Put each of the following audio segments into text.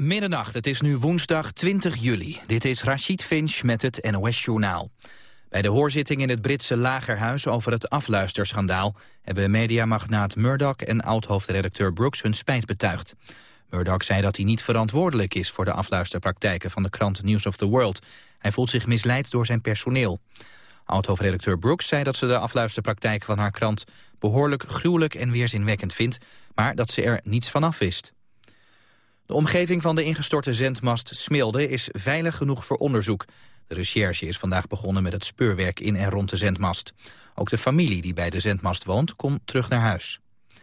Middernacht, het is nu woensdag 20 juli. Dit is Rachid Finch met het NOS-journaal. Bij de hoorzitting in het Britse Lagerhuis over het afluisterschandaal... hebben mediamagnaat Murdoch en oud-hoofdredacteur Brooks hun spijt betuigd. Murdoch zei dat hij niet verantwoordelijk is voor de afluisterpraktijken van de krant News of the World. Hij voelt zich misleid door zijn personeel. Oud-hoofdredacteur Brooks zei dat ze de afluisterpraktijken van haar krant... behoorlijk gruwelijk en weerzinwekkend vindt, maar dat ze er niets van af wist. De omgeving van de ingestorte zendmast Smilde is veilig genoeg voor onderzoek. De recherche is vandaag begonnen met het speurwerk in en rond de zendmast. Ook de familie die bij de zendmast woont, komt terug naar huis. Bij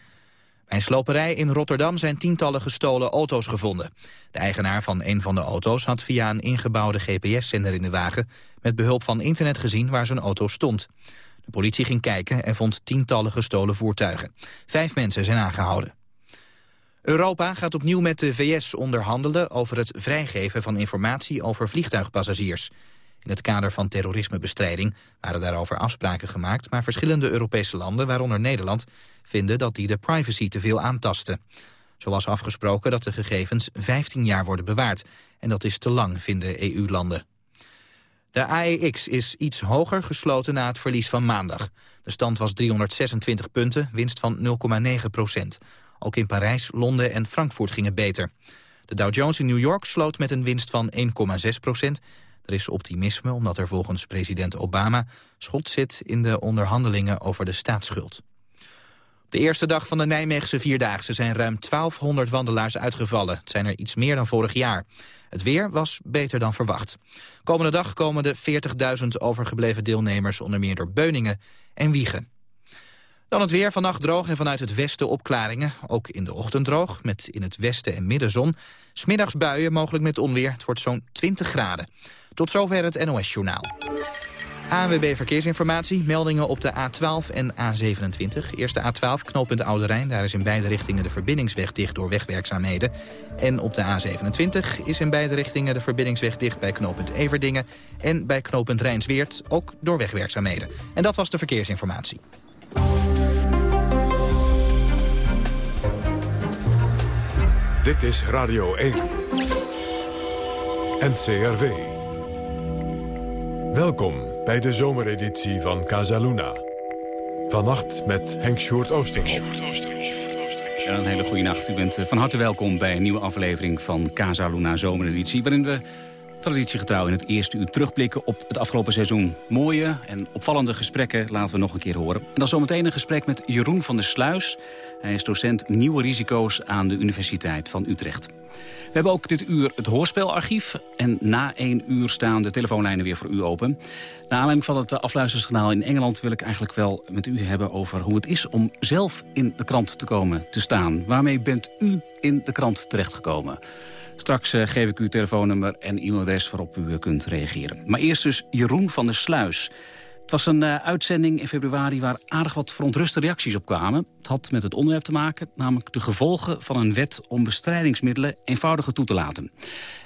een sloperij in Rotterdam zijn tientallen gestolen auto's gevonden. De eigenaar van een van de auto's had via een ingebouwde GPS-zender in de wagen... met behulp van internet gezien waar zijn auto stond. De politie ging kijken en vond tientallen gestolen voertuigen. Vijf mensen zijn aangehouden. Europa gaat opnieuw met de VS onderhandelen over het vrijgeven van informatie over vliegtuigpassagiers. In het kader van terrorismebestrijding waren daarover afspraken gemaakt, maar verschillende Europese landen, waaronder Nederland, vinden dat die de privacy te veel aantasten. Zoals afgesproken dat de gegevens 15 jaar worden bewaard. En dat is te lang, vinden EU-landen. De AEX is iets hoger gesloten na het verlies van maandag. De stand was 326 punten, winst van 0,9 procent. Ook in Parijs, Londen en Frankfurt ging het beter. De Dow Jones in New York sloot met een winst van 1,6 procent. Er is optimisme omdat er volgens president Obama schot zit in de onderhandelingen over de staatsschuld. De eerste dag van de Nijmeegse Vierdaagse zijn ruim 1200 wandelaars uitgevallen. Het zijn er iets meer dan vorig jaar. Het weer was beter dan verwacht. Komende dag komen de 40.000 overgebleven deelnemers onder meer door Beuningen en Wiegen. Dan het weer, vannacht droog en vanuit het westen opklaringen. Ook in de ochtend droog, met in het westen en midden zon. Smiddags buien, mogelijk met onweer. Het wordt zo'n 20 graden. Tot zover het NOS-journaal. ANWB Verkeersinformatie, meldingen op de A12 en A27. Eerste A12, knooppunt Oude Rijn. Daar is in beide richtingen de verbindingsweg dicht door wegwerkzaamheden. En op de A27 is in beide richtingen de verbindingsweg dicht bij knooppunt Everdingen. En bij knooppunt Rijnsweert ook door wegwerkzaamheden. En dat was de verkeersinformatie. Dit is Radio 1. NCRV. Welkom bij de zomereditie van Casaluna. Vannacht met Henk Sjoerd Oosterhof. Ja, een hele goede nacht. U bent eh, van harte welkom bij een nieuwe aflevering van Casaluna zomereditie... waarin we traditiegetrouw in het eerste uur terugblikken op het afgelopen seizoen. Mooie en opvallende gesprekken laten we nog een keer horen. En dan zometeen een gesprek met Jeroen van der Sluis. Hij is docent Nieuwe Risico's aan de Universiteit van Utrecht. We hebben ook dit uur het hoorspelarchief. En na één uur staan de telefoonlijnen weer voor u open. Naar aanleiding van het afluisterskanaal in Engeland... wil ik eigenlijk wel met u hebben over hoe het is om zelf in de krant te komen te staan. Waarmee bent u in de krant terechtgekomen? Straks uh, geef ik uw telefoonnummer en e-mailadres waarop u uh, kunt reageren. Maar eerst dus Jeroen van der Sluis. Het was een uh, uitzending in februari waar aardig wat verontruste reacties op kwamen. Het had met het onderwerp te maken, namelijk de gevolgen van een wet om bestrijdingsmiddelen eenvoudiger toe te laten.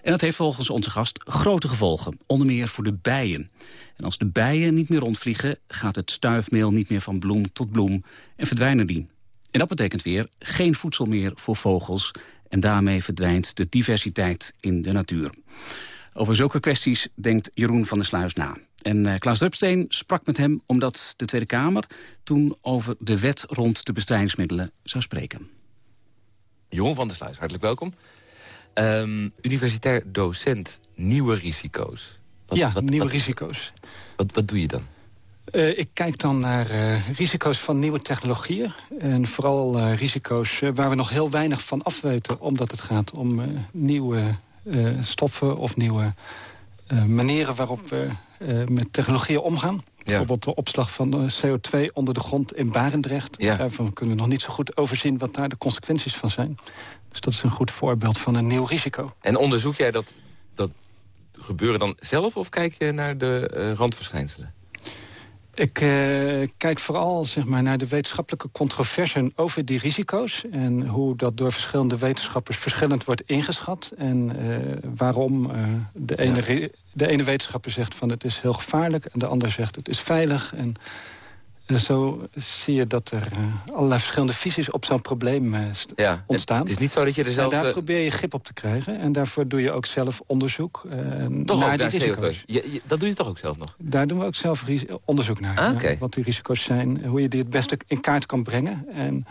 En dat heeft volgens onze gast grote gevolgen, onder meer voor de bijen. En als de bijen niet meer rondvliegen, gaat het stuifmeel niet meer van bloem tot bloem en verdwijnen die. En dat betekent weer geen voedsel meer voor vogels en daarmee verdwijnt de diversiteit in de natuur. Over zulke kwesties denkt Jeroen van der Sluis na. En uh, Klaas Drupsteen sprak met hem omdat de Tweede Kamer... toen over de wet rond de bestrijdingsmiddelen zou spreken. Jeroen van der Sluis, hartelijk welkom. Um, universitair docent Nieuwe Risico's. Wat, ja, wat, Nieuwe Risico's. Wat, wat doe je dan? Uh, ik kijk dan naar uh, risico's van nieuwe technologieën. En vooral uh, risico's waar we nog heel weinig van afweten... omdat het gaat om nieuwe stoffen of nieuwe manieren... waarop we met technologieën omgaan. Ja. Bijvoorbeeld de opslag van CO2 onder de grond in Barendrecht. Ja. Daarvan kunnen we nog niet zo goed overzien wat daar de consequenties van zijn. Dus dat is een goed voorbeeld van een nieuw risico. En onderzoek jij dat, dat gebeuren dan zelf... of kijk je naar de randverschijnselen? Ik uh, kijk vooral zeg maar, naar de wetenschappelijke controverse over die risico's... en hoe dat door verschillende wetenschappers verschillend wordt ingeschat... en uh, waarom uh, de, ene, de ene wetenschapper zegt van het is heel gevaarlijk... en de ander zegt het is veilig. En zo zie je dat er uh, allerlei verschillende visies op zo'n probleem uh, ja, ontstaan. Het is niet zo dat je er zelf... En daar probeer je grip op te krijgen. En daarvoor doe je ook zelf onderzoek toch naar ook die risico's. CO2? Je, je, dat doe je toch ook zelf nog? Daar doen we ook zelf onderzoek naar. Ah, okay. ja, wat die risico's zijn, hoe je die het beste in kaart kan brengen. En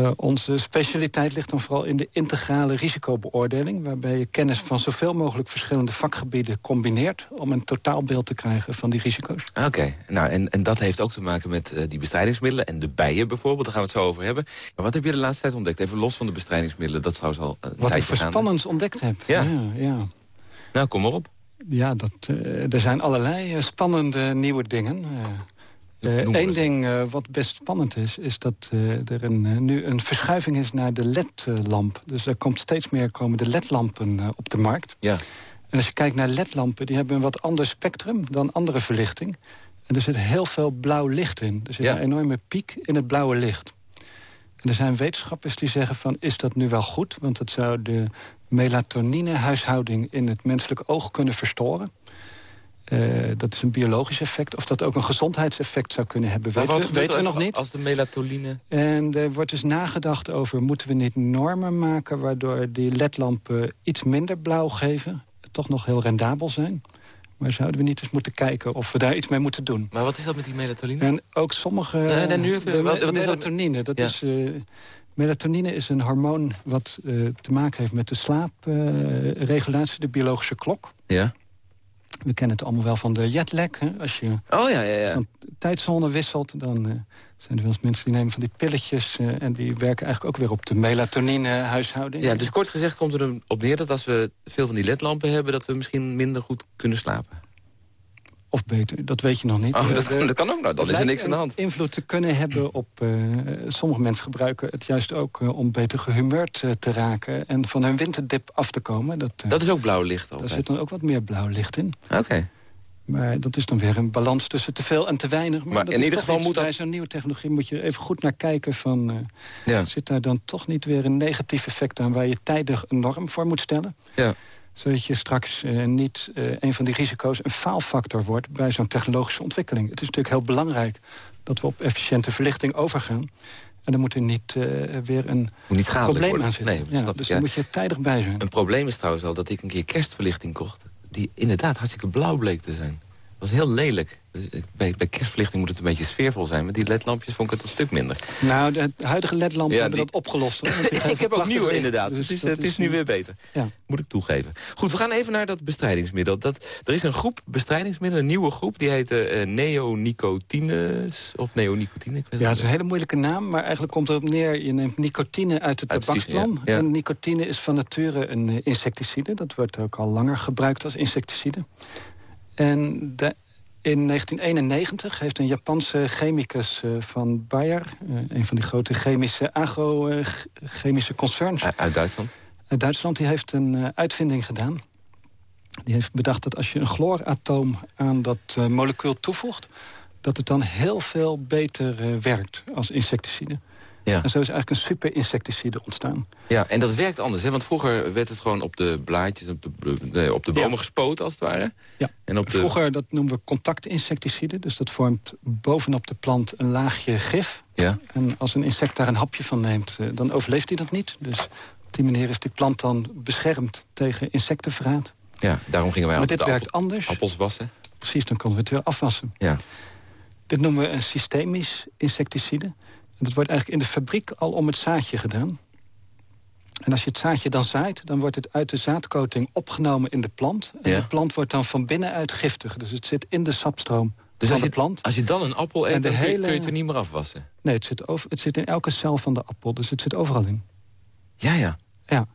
uh, onze specialiteit ligt dan vooral in de integrale risicobeoordeling... waarbij je kennis van zoveel mogelijk verschillende vakgebieden combineert... om een totaalbeeld te krijgen van die risico's. Oké, okay. nou, en, en dat heeft ook te maken met uh, die bestrijdingsmiddelen... en de bijen bijvoorbeeld, daar gaan we het zo over hebben. Maar wat heb je de laatste tijd ontdekt? Even los van de bestrijdingsmiddelen, dat zou al een Wat ik voor spannends ontdekt heb? Ja. ja, ja. Nou, kom maar op. Ja, dat, uh, er zijn allerlei spannende nieuwe dingen... Eén uh, ding uh, wat best spannend is, is dat uh, er een, nu een verschuiving is naar de LED-lamp. Dus er komt steeds meer komen de LED-lampen op de markt. Ja. En als je kijkt naar LED-lampen, die hebben een wat ander spectrum dan andere verlichting. En er zit heel veel blauw licht in. Er zit Ja. een enorme piek in het blauwe licht. En er zijn wetenschappers die zeggen van, is dat nu wel goed? Want het zou de melatoninehuishouding in het menselijk oog kunnen verstoren. Uh, dat is een biologisch effect. Of dat ook een gezondheidseffect zou kunnen hebben, weten we, weten we nog als, niet. Als de melatonine... En er wordt dus nagedacht over... moeten we niet normen maken waardoor die ledlampen iets minder blauw geven? Toch nog heel rendabel zijn? Maar zouden we niet eens moeten kijken of we daar iets mee moeten doen? Maar wat is dat met die melatonine? En ook sommige... Nee, nee, nu even- de wat- wat is dat? melatonine, dat Ja. is... eh, melatonine is een hormoon wat eh, te maken heeft met de slaapregulatie, de biologische klok. Ja? We kennen het allemaal wel van de jetlag. Hè? Als je Oh, ja, ja, ja. van tijdzone wisselt... dan eh, zijn er wel eens mensen die nemen van die pilletjes... eh, en die werken eigenlijk ook weer op de melatonine-huishouding. Ja, dus kort gezegd komt er op neer dat als we veel van die ledlampen hebben... dat we misschien minder goed kunnen slapen. Of beter, dat weet je nog niet. Oh, Eh, dat, dat kan ook nou, dan is er niks aan de hand. invloed te kunnen hebben op... eh, sommige mensen gebruiken het juist ook eh, om beter gehumeurd eh, te raken... en van hun winterdip af te komen. Dat, Dat is ook blauw licht daar altijd. zit dan ook wat meer blauw licht in. Oké. Maar dat is dan weer een balans tussen te veel en te weinig. Maar, in ieder geval moet dat- Bij zo'n nieuwe technologie moet je er even goed naar kijken van... Ja. zit daar dan toch niet weer een negatief effect aan... waar je tijdig een norm voor moet stellen? Ja. Zodat je straks eh, niet eh, een van die risico's een faalfactor wordt... bij zo'n technologische ontwikkeling. Het is natuurlijk heel belangrijk dat we op efficiënte verlichting overgaan. En dan moet er niet eh, weer een niet probleem worden. aan zitten. Nee, ja, snap dus ja. daar moet je tijdig bij zijn. Een probleem is trouwens al dat ik een keer kerstverlichting kocht... die inderdaad hartstikke blauw bleek te zijn. Dat was heel lelijk. Bij, bij kerstverlichting moet het een beetje sfeervol zijn. Met die ledlampjes vond ik het een stuk minder. Nou, de huidige ledlampen Ja, hebben die- dat opgelost. ik heb ook nieuwe inderdaad. dus het is, is nu weer beter. Ja. Moet ik toegeven. Goed, we gaan even naar dat bestrijdingsmiddel. Dat, er is een groep bestrijdingsmiddelen, een nieuwe groep. Die heet eh neonicotines. Of neonicotine. Ik weet Ja, het is een hele moeilijke naam, maar eigenlijk komt erop neer... je neemt nicotine uit de tabaksplan. ja. En nicotine is van nature een eh, insecticide. Dat wordt ook al langer gebruikt als insecticide. En de, in 1991 heeft een Japanse chemicus eh, van Bayer... eh, een van die grote chemische agrochemische concerns Uit- Uit Duitsland. uit Duitsland... die heeft een eh, uitvinding gedaan. Die heeft bedacht dat als je een chlooratoom aan dat eh, molecuul toevoegt... dat het dan heel veel beter eh, werkt als insecticide. Ja. En zo is eigenlijk een super-insecticide ontstaan. ja, en dat werkt anders. Hè? Want vroeger werd het gewoon op de blaadjes, op de, nee, op de bomen Ja. gespoten als het ware. Ja. En op de, Vroeger, dat noemen we contactinsecticide. Dus dat vormt bovenop de plant een laagje gif. Ja. En als een insect daar een hapje van neemt, eh, dan overleeft hij dat niet. Dus op die manier is die plant dan beschermd tegen insectenverraad. ja, daarom gingen wij Maar altijd dit werkt appel- anders. appels wassen. Precies, dan konden we het weer afwassen. Ja. Dit noemen we een systemisch insecticide. En dat wordt eigenlijk in de fabriek al om het zaadje gedaan. En als je het zaadje dan zaait, dan wordt het uit de zaadcoating opgenomen in de plant. En Ja. de plant wordt dan van binnenuit giftig. Dus het zit in de sapstroom Dus van als de je, plant. als je dan een appel eet, En de dan kun je- hele- kun je het er niet meer afwassen. Nee, het zit, over, het zit in elke cel van de appel. Dus het zit overal in. Ja, ja. Ja.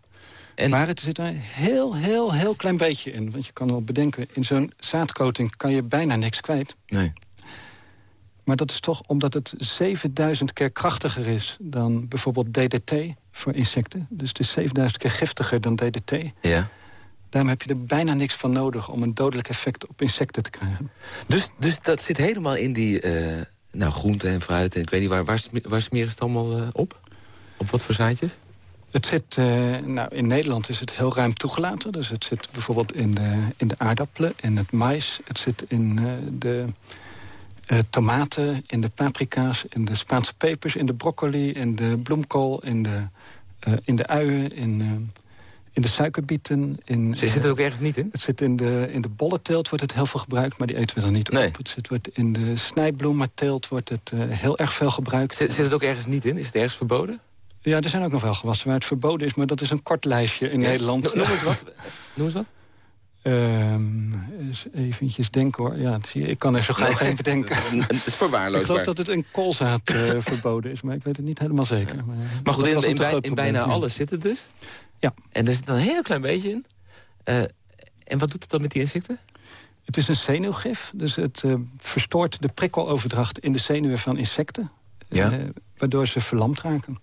En, Maar het zit er een heel, heel, heel klein beetje in. Want je kan wel bedenken, in zo'n zaadcoating kan je bijna niks kwijt. nee. Maar dat is toch omdat het 7000 keer krachtiger is dan bijvoorbeeld DDT voor insecten. Dus het is 7000 keer giftiger dan DDT. Ja. Daarom heb je er bijna niks van nodig om een dodelijk effect op insecten te krijgen. Dus, dus dat zit helemaal in die eh nou, groenten en fruit. En ik weet niet, waar, waar, waar smeren ze het allemaal eh, op? Op wat voor zaadjes? Het zit, eh, nou, in Nederland is het heel ruim toegelaten. Dus het zit bijvoorbeeld in de, in de aardappelen, in het mais. Het zit in de uh, tomaten, in de paprika's, in de Spaanse pepers... in de broccoli, in de bloemkool, in de, uh, in de uien, in, uh, in de suikerbieten. In, zit het ook ergens niet in? Het zit in de, in de bollenteelt wordt het heel veel gebruikt, maar die eten we dan niet nee. op. Het zit, wordt in de snijbloementeelt wordt het heel erg veel gebruikt. Zit, zit het ook ergens niet in? Is het ergens verboden? Ja, er zijn ook nog wel gewassen waar het verboden is... maar dat is een kort lijstje in ja. Nederland. Noem eens wat. Noem eens wat. Um, eventjes denken hoor. Ja, zie je, ik kan er zo gauw nee, geen bedenken. Het is verwaarloosbaar. Ik geloof dat het in koolzaad uh, verboden is, maar ik weet het niet helemaal zeker. Maar, maar goed, in, in, bij, in, bijna alles zit het dus? Ja. En er zit dan een heel klein beetje in. Uh, en wat doet het dan met die insecten? Het is een zenuwgif, dus het uh, verstoort de prikkeloverdracht in de zenuwen van insecten. Ja. waardoor ze verlamd raken.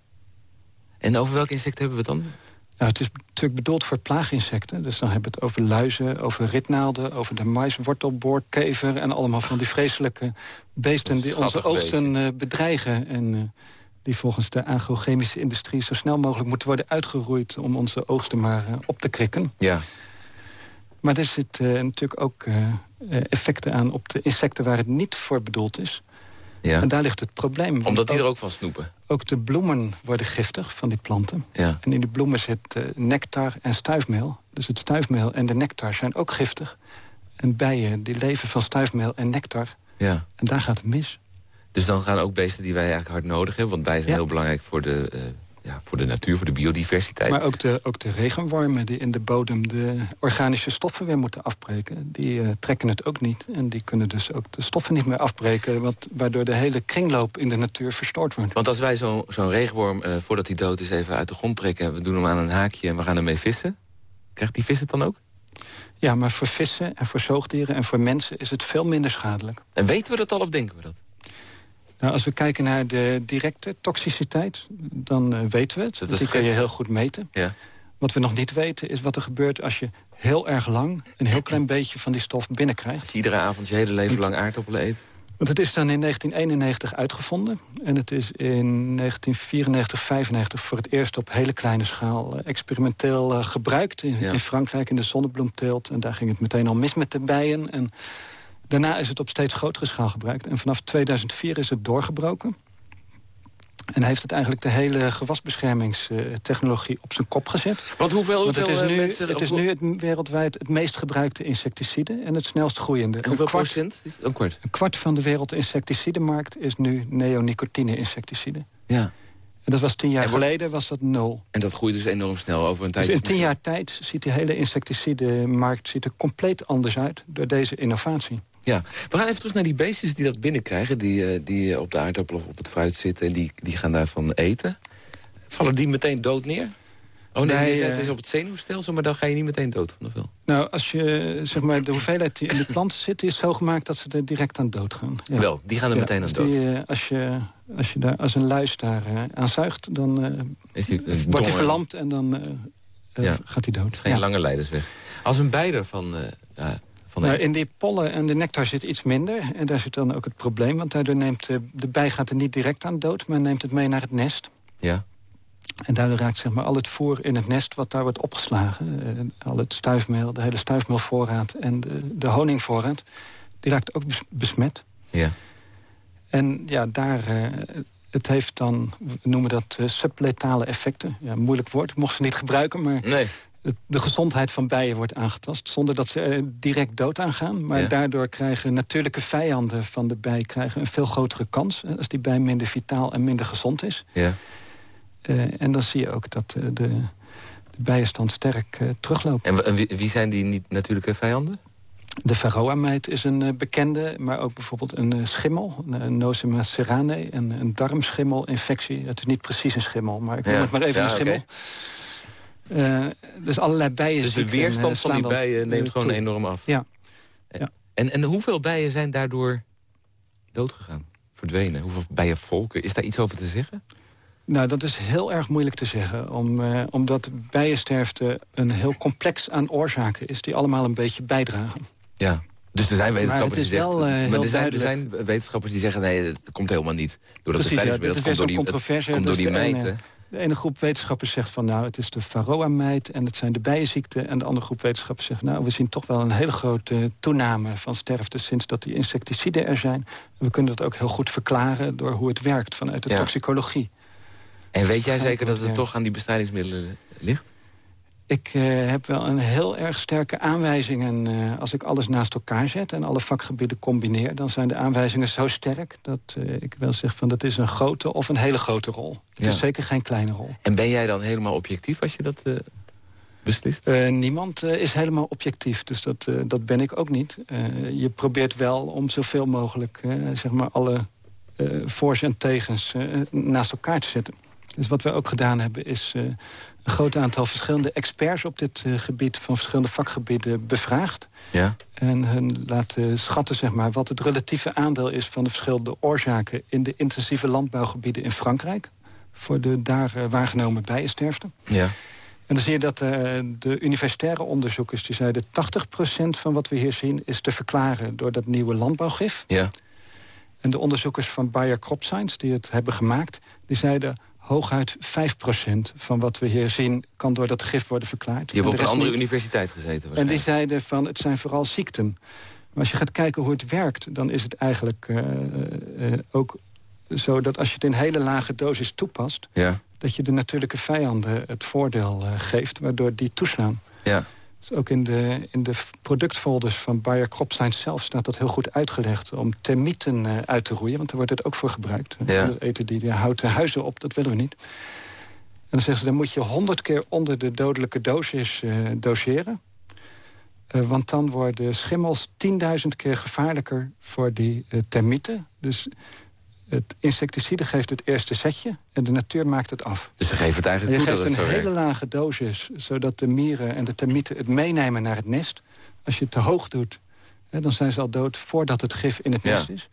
En over welke insecten hebben we het dan? Nou, het is natuurlijk bedoeld voor plaaginsecten. Dus dan hebben we het over luizen, over ritnaalden... over de maiswortelboorkever en allemaal van die vreselijke beesten... die onze oogsten uh, bedreigen. En uh, die volgens de agrochemische industrie zo snel mogelijk moeten worden uitgeroeid... om onze oogsten maar uh, op te krikken. Ja. Maar er zitten natuurlijk ook effecten aan op de insecten waar het niet voor bedoeld is. Ja. En daar ligt het probleem. Omdat die er ook van snoepen? Ook de bloemen worden giftig van die planten. Ja. En in die bloemen zit uh, nectar en stuifmeel. Dus het stuifmeel en de nectar zijn ook giftig. En bijen die leven van stuifmeel en nectar. Ja. En daar gaat het mis. Dus dan gaan ook beesten die wij eigenlijk hard nodig hebben... want bijen zijn Ja. heel belangrijk voor de, uh, ja, voor de natuur, voor de biodiversiteit. Maar ook de, ook de regenwormen die in de bodem de organische stoffen weer moeten afbreken... die uh, trekken het ook niet. En die kunnen dus ook de stoffen niet meer afbreken... Wat, waardoor de hele kringloop in de natuur verstoord wordt. Want als wij zo'n zo regenworm, uh, voordat hij dood is, even uit de grond trekken... we doen hem aan een haakje en we gaan ermee vissen... krijgt die vis het dan ook? Ja, maar voor vissen en voor zoogdieren en voor mensen is het veel minder schadelijk. En weten we dat al of denken we dat? Nou, als we kijken naar de directe toxiciteit, dan uh, weten we het. Dat die kun je heel goed meten. Ja. Wat we nog niet weten is wat er gebeurt als je heel erg lang... een heel klein beetje van die stof binnenkrijgt. Als je iedere avond je hele leven lang aardappelen eet? Want het is dan in 1991 uitgevonden. En het is in 1994, 95 voor het eerst op hele kleine schaal... Uh, experimenteel uh, gebruikt in, Ja. in Frankrijk in de zonnebloemteelt. En daar ging het meteen al mis met de bijen. En daarna is het op steeds grotere schaal gebruikt. En vanaf 2004 is het doorgebroken. En heeft het eigenlijk de hele gewasbeschermingstechnologie op zijn kop gezet. Want hoeveel, Want hoeveel het is, eh, nu, mensen... het is nu het wereldwijd het meest gebruikte insecticide... en het snelst groeiende. En hoeveel een, kwart, procent? Is? Een kwart. een kwart van de wereldinsecticidemarkt is nu neonicotine-insecticide. Ja. En dat was tien jaar wordt- geleden, was dat nul. En dat groeit dus enorm snel over een Dus tijd. in tien jaar tijd ziet de hele insecticide-markt ziet er compleet anders uit... door deze innovatie. Ja, we gaan even terug naar die beestjes die dat binnenkrijgen... die, eh, die eh, op de aardappel of op het fruit zitten en die, die gaan daarvan eten. Vallen die meteen dood neer? Oh nee, Nee, zei, eh, het is op het zenuwstelsel, maar dan ga je niet meteen dood van de vel. Nou, als je, zeg maar, de hoeveelheid die in de planten zit... is zo gemaakt dat ze er direct aan dood gaan. Ja. Wel, die gaan er Ja, meteen aan dus dood. die, als, je, als je daar als een luis daar aan zuigt, dan Is die, wordt hij verlamd en dan Ja. gaat hij dood. geen Ja. lange leidersweg. Als een bij ervan... eh ja, van Nou, in die pollen en de nectar zit iets minder. En daar zit dan ook het probleem. Want daardoor neemt eh, de bij gaat er niet direct aan dood... maar neemt het mee naar het nest. ja. En daardoor raakt zeg maar, al het voer in het nest wat daar wordt opgeslagen... eh, al het stuifmeel, de hele stuifmeelvoorraad en de, de honingvoorraad... die raakt ook bes- besmet. ja. En ja, daar... eh, het heeft dan, we noemen dat subletale effecten. Ja, moeilijk woord, ik mocht ze niet gebruiken... maar Nee. De gezondheid van bijen wordt aangetast... zonder dat ze direct dood aan gaan. Maar Ja. daardoor krijgen natuurlijke vijanden van de bij... krijgen een veel grotere kans als die bij minder vitaal en minder gezond is. Ja. Eh, en dan zie je ook dat eh, de, de bijenstand sterk eh, terugloopt. En, wie, wie zijn die niet natuurlijke vijanden? De varroa-mijt is een bekende, maar ook bijvoorbeeld een schimmel. Een, Nosema een, een darmschimmelinfectie. Het is niet precies een schimmel, maar ik noem Ja. het maar even Ja, een schimmel. Eh, dus allerlei bijen Dus de weerstand van die bijen neemt gewoon enorm af. Ja. Eh, Ja. En, en hoeveel bijen zijn daardoor doodgegaan? Verdwenen? Hoeveel bijenvolken? Is daar iets over te zeggen? Nou, dat is heel erg moeilijk te zeggen. Om, eh, omdat bijensterfte een heel complex aan oorzaken is... die allemaal een beetje bijdragen. Ja. Dus er zijn wetenschappers die zeggen... eh, maar er zijn, er zijn wetenschappers die zeggen... nee, het komt helemaal niet. Doordat Precies, de ja, weer komt door zo'n die, het controverse. komt Dat door die. De ene groep wetenschappers zegt van nou, het is de varroa-mijt en het zijn de bijenziekten. En de andere groep wetenschappers zegt nou, we zien toch wel een hele grote toename van sterfte sinds dat die insecticiden er zijn. We kunnen dat ook heel goed verklaren door hoe het werkt vanuit de toxicologie. En weet jij zeker dat het toch aan die bestrijdingsmiddelen ligt? Ik uh, heb wel een heel erg sterke aanwijzingen. Uh, als ik alles naast elkaar zet en alle vakgebieden combineer... dan zijn de aanwijzingen zo sterk dat uh, ik wel zeg van... dat is een grote of een hele grote rol. Het ja. is zeker geen kleine rol. En ben jij dan helemaal objectief als je dat beslist? niemand is helemaal objectief, dus dat, dat ben ik ook niet. je probeert wel om zoveel mogelijk zeg maar alle voor's en tegens naast elkaar te zetten. Dus wat we ook gedaan hebben is uh, een groot aantal verschillende experts op dit uh, gebied... van verschillende vakgebieden bevraagd. Ja. En hen laten schatten zeg maar, wat het relatieve aandeel is... van de verschillende oorzaken in de intensieve landbouwgebieden in Frankrijk... voor de daar uh, waargenomen bijensterfte. Ja. En dan zie je dat de universitaire onderzoekers... die zeiden 80% van wat we hier zien is te verklaren... door dat nieuwe landbouwgif. Ja. En de onderzoekers van Bayer Crop Science die het hebben gemaakt... die zeiden hooguit 5% van wat we hier zien... kan door dat gif worden verklaard. Die hebben op een andere universiteit gezeten En die zeiden van het zijn vooral ziekten. Maar als je gaat kijken hoe het werkt... dan is het eigenlijk uh, uh, ook zo dat als je het in hele lage dosis toepast... Ja. dat je de natuurlijke vijanden het voordeel uh, geeft... waardoor die toeslaan. Ja. Dus ook in de, in de productfolders van Bayer Crop Science zelf staat dat heel goed uitgelegd... om termieten uh, uit te roeien, want daar wordt het ook voor gebruikt. Ja. eten die, die houten huizen op, dat willen we niet. En dan zeggen ze, dan moet je honderd keer onder de dodelijke dosis uh, doseren. Uh, want dan worden schimmels 10.000 keer gevaarlijker voor die termieten. Dus het insecticide geeft het eerste setje en de natuur maakt het af. Dus ze geven het eigenlijk toe dat het zo Je geeft een hele werkt. lage dosis, zodat de mieren en de termieten het meenemen naar het nest. Als je het te hoog doet, hè, dan zijn ze al dood voordat het gif in het Ja. nest is.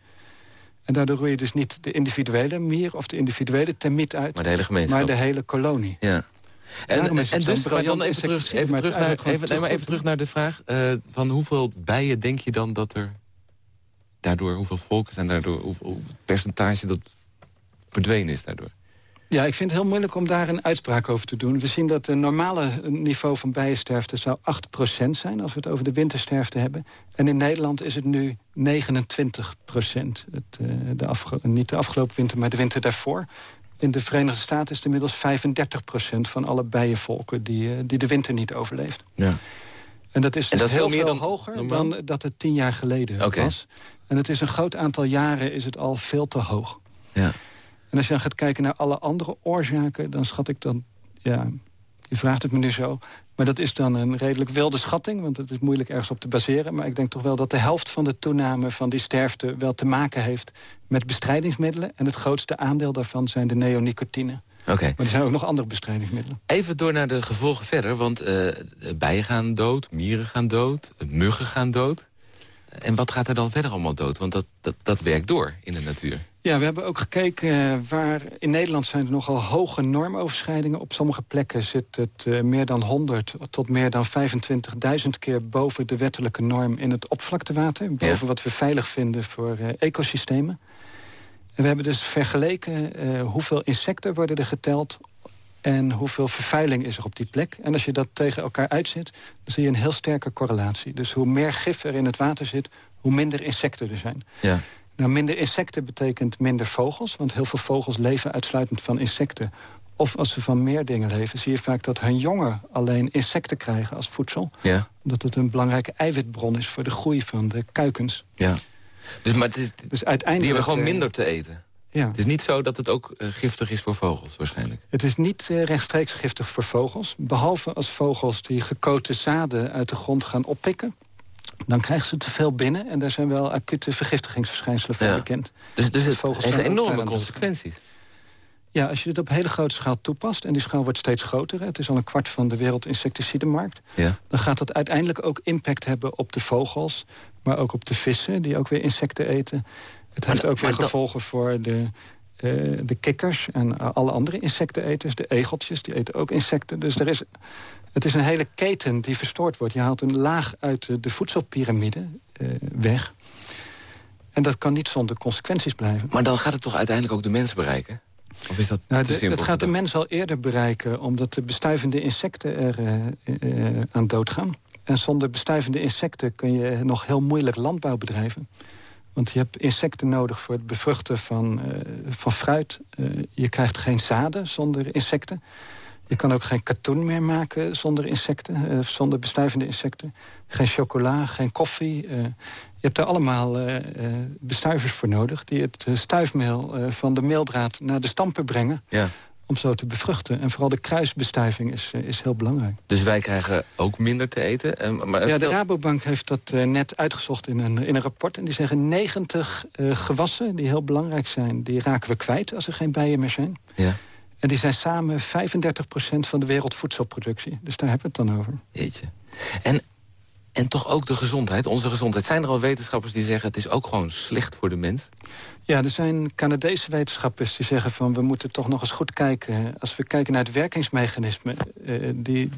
En daardoor roei je dus niet de individuele mier of de individuele termiet uit... Maar de hele gemeenschap. maar de hele kolonie. Ja. En, en, is het en dus, maar dan even terug, even terug, naar, even, nee, maar even terug naar de vraag... eh, van hoeveel bijen denk je dan dat er daardoor... hoeveel volken zijn daardoor... hoeveel, hoeveel percentage dat verdwenen is daardoor? Ja, ik vind het heel moeilijk om daar een uitspraak over te doen. We zien dat het normale niveau van bijensterfte zou 8% zijn... als we het over de wintersterfte hebben. En in Nederland is het nu 29 procent. de afge- niet de afgelopen winter, maar de winter daarvoor. In de Verenigde Staten is het inmiddels 35 procent... van alle bijenvolken die, eh, die de winter niet overleeft. Ja. En dat is, En dat is veel meer dan hoger normaal? dan dat het tien jaar geleden was. En het is een groot aantal jaren is het al veel te hoog. ja. En als je dan gaat kijken naar alle andere oorzaken... dan schat ik dan... Ja, je vraagt het me nu zo... maar dat is dan een redelijk wilde schatting... want het is moeilijk ergens op te baseren. Maar ik denk toch wel dat de helft van de toename van die sterfte... wel te maken heeft met bestrijdingsmiddelen. En het grootste aandeel daarvan zijn de neonicotine. Oké. Maar er zijn ook nog andere bestrijdingsmiddelen. Even door naar de gevolgen verder, want eh, bijen gaan dood, mieren gaan dood, muggen gaan dood. En wat gaat er dan verder allemaal dood? Want dat, dat, dat werkt door in de natuur. Ja, we hebben ook gekeken eh, waar... In Nederland zijn er nogal hoge normoverschrijdingen. Op sommige plekken zit het eh, meer dan 100 tot meer dan 25.000 keer... boven de wettelijke norm in het oppervlaktewater. Boven Ja. wat we veilig vinden voor ecosystemen. En we hebben dus vergeleken eh, hoeveel insecten worden er geteld... en hoeveel vervuiling is er op die plek. En als je dat tegen elkaar uitzet, dan zie je een heel sterke correlatie. Dus hoe meer gif er in het water zit, hoe minder insecten er zijn. Ja. Nou, minder insecten betekent minder vogels. Want heel veel vogels leven uitsluitend van insecten. Of als ze van meer dingen leven, zie je vaak dat hun jongen alleen insecten krijgen als voedsel. Ja. Omdat het een belangrijke eiwitbron is voor de groei van de kuikens. ja. Dus, maar Dus uiteindelijk... die hebben gewoon eh, minder te eten. Ja. Het is niet zo dat het ook eh, giftig is voor vogels waarschijnlijk. Het is niet eh, rechtstreeks giftig voor vogels. Behalve als vogels die gekote zaden uit de grond gaan oppikken. Dan krijgen ze te veel binnen. En daar zijn wel acute vergiftigingsverschijnselen van Ja. bekend. Dus, dus het vogels heeft enorme consequenties. Ja, als je dit op hele grote schaal toepast... en die schaal wordt steeds groter... het is al een kwart van de wereldinsecticidemarkt... Ja. dan gaat dat uiteindelijk ook impact hebben op de vogels... maar ook op de vissen, die ook weer insecten eten. Het heeft ook weer gevolgen voor de, eh, de kikkers... en alle andere insecteneters, de egeltjes, die eten ook insecten. Dus er is, het is een hele keten die verstoord wordt. Je haalt een laag uit de, de voedselpiramide eh, weg... En dat kan niet zonder consequenties blijven. Maar dan gaat het toch uiteindelijk ook de mens bereiken? Of is dat Nou, de- het gaat de mens al eerder bereiken... omdat de bestuivende insecten er eh, eh, aan doodgaan. En zonder bestuivende insecten kun je nog heel moeilijk landbouw bedrijven. Want je hebt insecten nodig voor het bevruchten van, eh, van fruit. Je krijgt geen zaden zonder insecten. Je kan ook geen katoen meer maken zonder insecten, eh, zonder bestuivende insecten. Geen chocola, geen koffie. eh. je hebt er allemaal eh, bestuivers voor nodig... die het stuifmeel van de meeldraad naar de stamper brengen... Ja. om zo te bevruchten. En vooral de kruisbestuiving is, is heel belangrijk. Dus wij krijgen ook minder te eten. En, maar Ja, de Rabobank heeft dat net uitgezocht in een, in een rapport. En die zeggen 90 eh, gewassen die heel belangrijk zijn... die raken we kwijt als er geen bijen meer zijn. ja, En die zijn samen 35% van de wereldvoedselproductie. Dus daar hebben we het dan over. jeetje. En, en toch ook de gezondheid, onze gezondheid. Zijn er al wetenschappers die zeggen... het is ook gewoon slecht voor de mens? Ja, er zijn Canadese wetenschappers die zeggen van... we moeten toch nog eens goed kijken. Als we kijken naar het werkingsmechanisme... eh, die,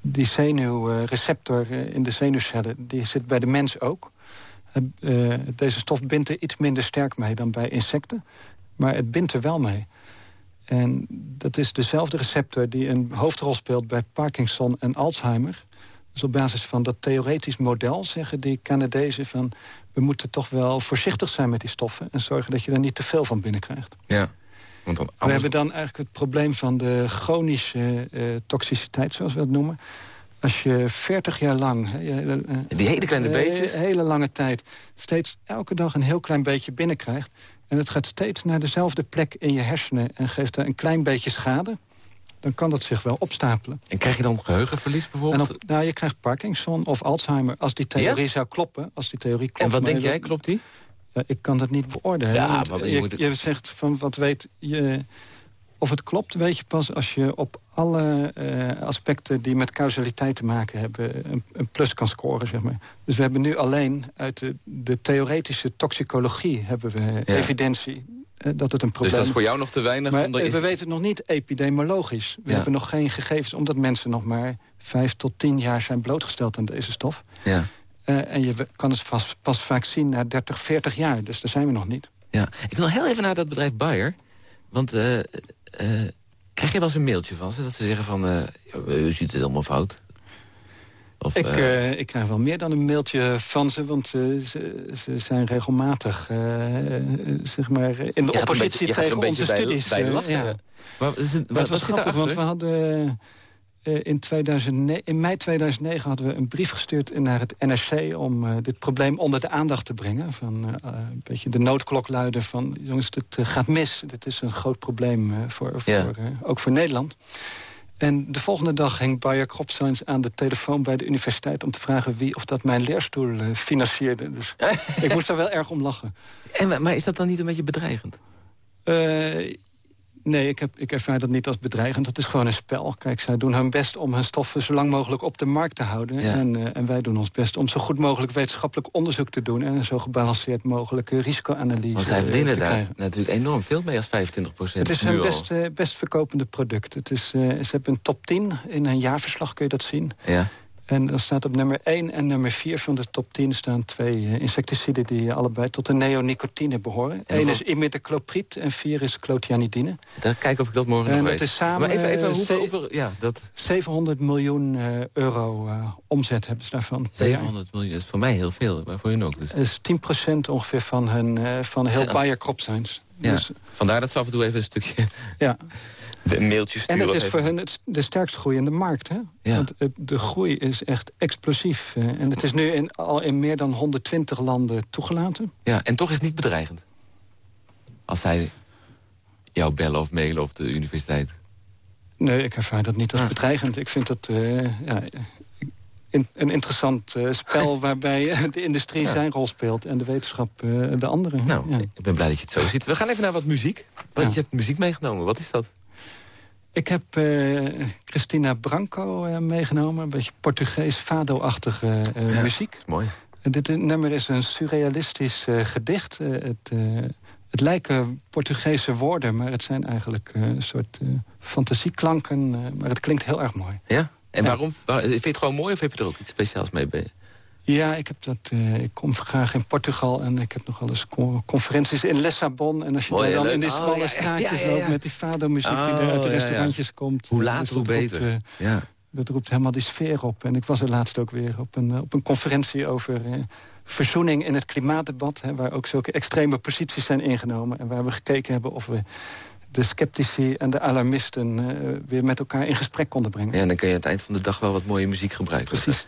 die zenuwreceptor eh, in de zenuwcellen... die zit bij de mens ook. Eh, deze stof bindt er iets minder sterk mee dan bij insecten. Maar het bindt er wel mee. En dat is dezelfde receptor die een hoofdrol speelt... bij Parkinson en Alzheimer. Dus op basis van dat theoretisch model zeggen die Canadezen van... we moeten toch wel voorzichtig zijn met die stoffen... en zorgen dat je er niet te veel van binnenkrijgt. Ja. Want dan We hebben dan eigenlijk het probleem van de chronische eh, toxiciteit, zoals we dat noemen. Als je 40 jaar lang, eh, Die hele kleine eh, beetjes? hele lange tijd, steeds elke dag een heel klein beetje binnenkrijgt... en het gaat steeds naar dezelfde plek in je hersenen... en geeft daar een klein beetje schade, dan kan dat zich wel opstapelen. En krijg je dan geheugenverlies En bijvoorbeeld? op, nou, je krijgt Parkinson of Alzheimer als die theorie Ja? zou kloppen. Als die theorie klopt. En wat denk jij, klopt die? ja, ik kan dat niet beoordelen. Ja, maar je je zegt van wat weet je. Of het klopt, weet je pas als je op alle eh, aspecten die met causaliteit te maken hebben... Een, een plus kan scoren, zeg maar. Dus we hebben nu alleen uit de, de theoretische toxicologie hebben we evidentie eh, dat het een Dus probleem dat is voor jou nog te weinig? maar eh, we weten het nog niet epidemiologisch. We Ja. hebben nog geen gegevens, omdat mensen nog maar vijf tot tien jaar zijn blootgesteld aan deze stof. Ja. En je kan het pas, pas vaak zien na 30, 40 jaar. Dus daar zijn we nog niet. Ja, ik wil heel even naar dat bedrijf Bayer. Want eh, krijg je wel eens een mailtje van ze? Dat ze zeggen van, ja, u ziet het helemaal fout. Of, Ik, eh, ik krijg wel meer dan een mailtje van ze, want ze, ze zijn regelmatig zeg maar, in de oppositie beetje- tegen onze bij- studies. Bij, ja. Maar wat, was wat zit grappig, want we hadden... eh, in, 2009, in mei 2009 hadden we een brief gestuurd naar het NRC... om eh, dit probleem onder de aandacht te brengen. Van, eh, een beetje de noodklok luiden van... jongens, dit gaat mis. Dit is een groot probleem, voor, Ja. voor, ook voor Nederland. En de volgende dag ging Bayer Crop Science aan de telefoon bij de universiteit... om te vragen wie of dat mijn leerstoel financierde. Dus ik moest daar wel erg om lachen. En, maar- is dat dan niet een beetje bedreigend? Nee, ik, heb, ik ervaar dat niet als bedreigend. Dat is gewoon een spel. Kijk, zij doen hun best om hun stoffen zo lang mogelijk op de markt te houden. Ja. En, eh, en wij doen ons best om zo goed mogelijk wetenschappelijk onderzoek te doen... en zo gebalanceerd mogelijk risicoanalyse Want zij eh, verdienen daar krijgen. natuurlijk enorm veel mee als 25 procent. Het is hun best, eh, best verkopende product. Het is, ze hebben een top 10. In een jaarverslag kun je dat zien. Ja. En dan staat op nummer 1 en nummer 4 van de top 10 staan twee eh, insecticiden die allebei tot de neonicotine behoren. En Eén is imidacloprid en 4 is clotianidine. Daar kijken of ik dat morgen En nog dat weet. is samen, maar even, even eh, hoeveel, hoeveel- ja, dat 700 miljoen eh, euro eh, omzet hebben ze daarvan. per jaar. 700 miljoen is voor mij heel veel, maar voor hun ook. Dus. Dat is 10% ongeveer van, hun, eh, van heel. Bayer Crop Science. Ja. Dus, Vandaar dat ze af en toe even een stukje ja. een mailtje En het is voor hun het, de sterkst groeiende markt. Hè? Ja. Want het, de groei is echt explosief. eh, en het is nu in, al in meer dan 120 landen toegelaten. Ja, en toch is het niet bedreigend. Als zij jou bellen of mailen of de universiteit. Nee, ik ervaar dat niet als Ah. bedreigend. Ik vind dat eh, ja, in- een interessant eh, spel... waarbij eh, de industrie Ja. zijn rol speelt en de wetenschap eh, de andere. Nou, Ja. ik ben blij dat je het zo ziet. We gaan even naar wat muziek. Want Ja. je hebt muziek meegenomen. Wat is dat? Ik heb eh, Christina Branco eh, meegenomen. Een beetje Portugees, fado-achtige eh, Ja. muziek. Mooi. Dit nummer is een surrealistisch gedicht. Het, het lijken Portugese woorden, maar het zijn eigenlijk een soort fantasieklanken. maar het klinkt heel erg mooi. Ja? En waarom? Waar, vind je het gewoon mooi of heb je er ook iets speciaals mee? Ja, ik, heb dat, uh, ik kom graag in Portugal en ik heb nog wel eens conferenties in Lissabon. En als je Mooi, dan in die Oh, smalle ja, straatjes ja, ja, ja. loopt met die fado-muziek die Oh, er uit de ja. restaurantjes komt. Hoe eh, later, dus hoe dat roept, beter. eh, ja. dat roept helemaal die sfeer op. En ik was er laatst ook weer op een, eh, op een conferentie over eh, verzoening in het klimaatdebat. Hè, waar ook zulke extreme posities zijn ingenomen. En waar we gekeken hebben of we de sceptici en de alarmisten eh, weer met elkaar in gesprek konden brengen. ja, en dan kun je aan het eind van de dag wel wat mooie muziek gebruiken. Precies.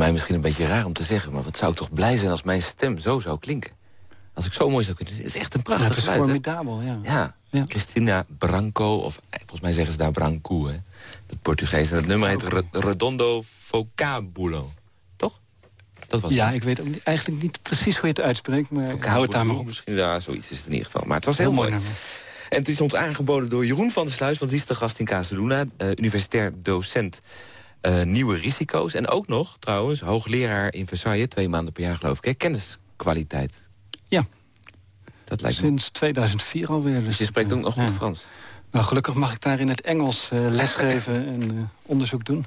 Mij misschien een beetje raar om te zeggen... maar wat zou ik toch blij zijn als mijn stem zo zou klinken. Als ik zo mooi zou kunnen... Het is echt een Ja, prachtig het is geluid, formidabel, ja. Ja, Ja. Christina Branco, of eh, volgens mij zeggen ze daar Branco, hè? De Portugees. En het nummer heet Re- Redondo Vocabulo. Toch? Dat was Ja, het. ik weet ook niet- eigenlijk niet precies hoe je het uitspreekt, maar hou het daar maar op. Misschien, ja, zoiets is het in ieder geval. Maar het was heel, Heel mooi. En het is ons aangeboden door Jeroen van der Sluis... want die is de gast in Casaluna, eh, universitair docent eh, Nieuwe Risico's. En ook nog, trouwens, hoogleraar in Versailles... twee maanden per jaar, geloof ik, hè? Kenniskwaliteit. Ja, Dat lijkt me... sinds 2004 alweer. Dus je spreekt ook nog ja. goed Frans. Nou, gelukkig mag ik daar in het Engels eh, lesgeven en eh, onderzoek doen.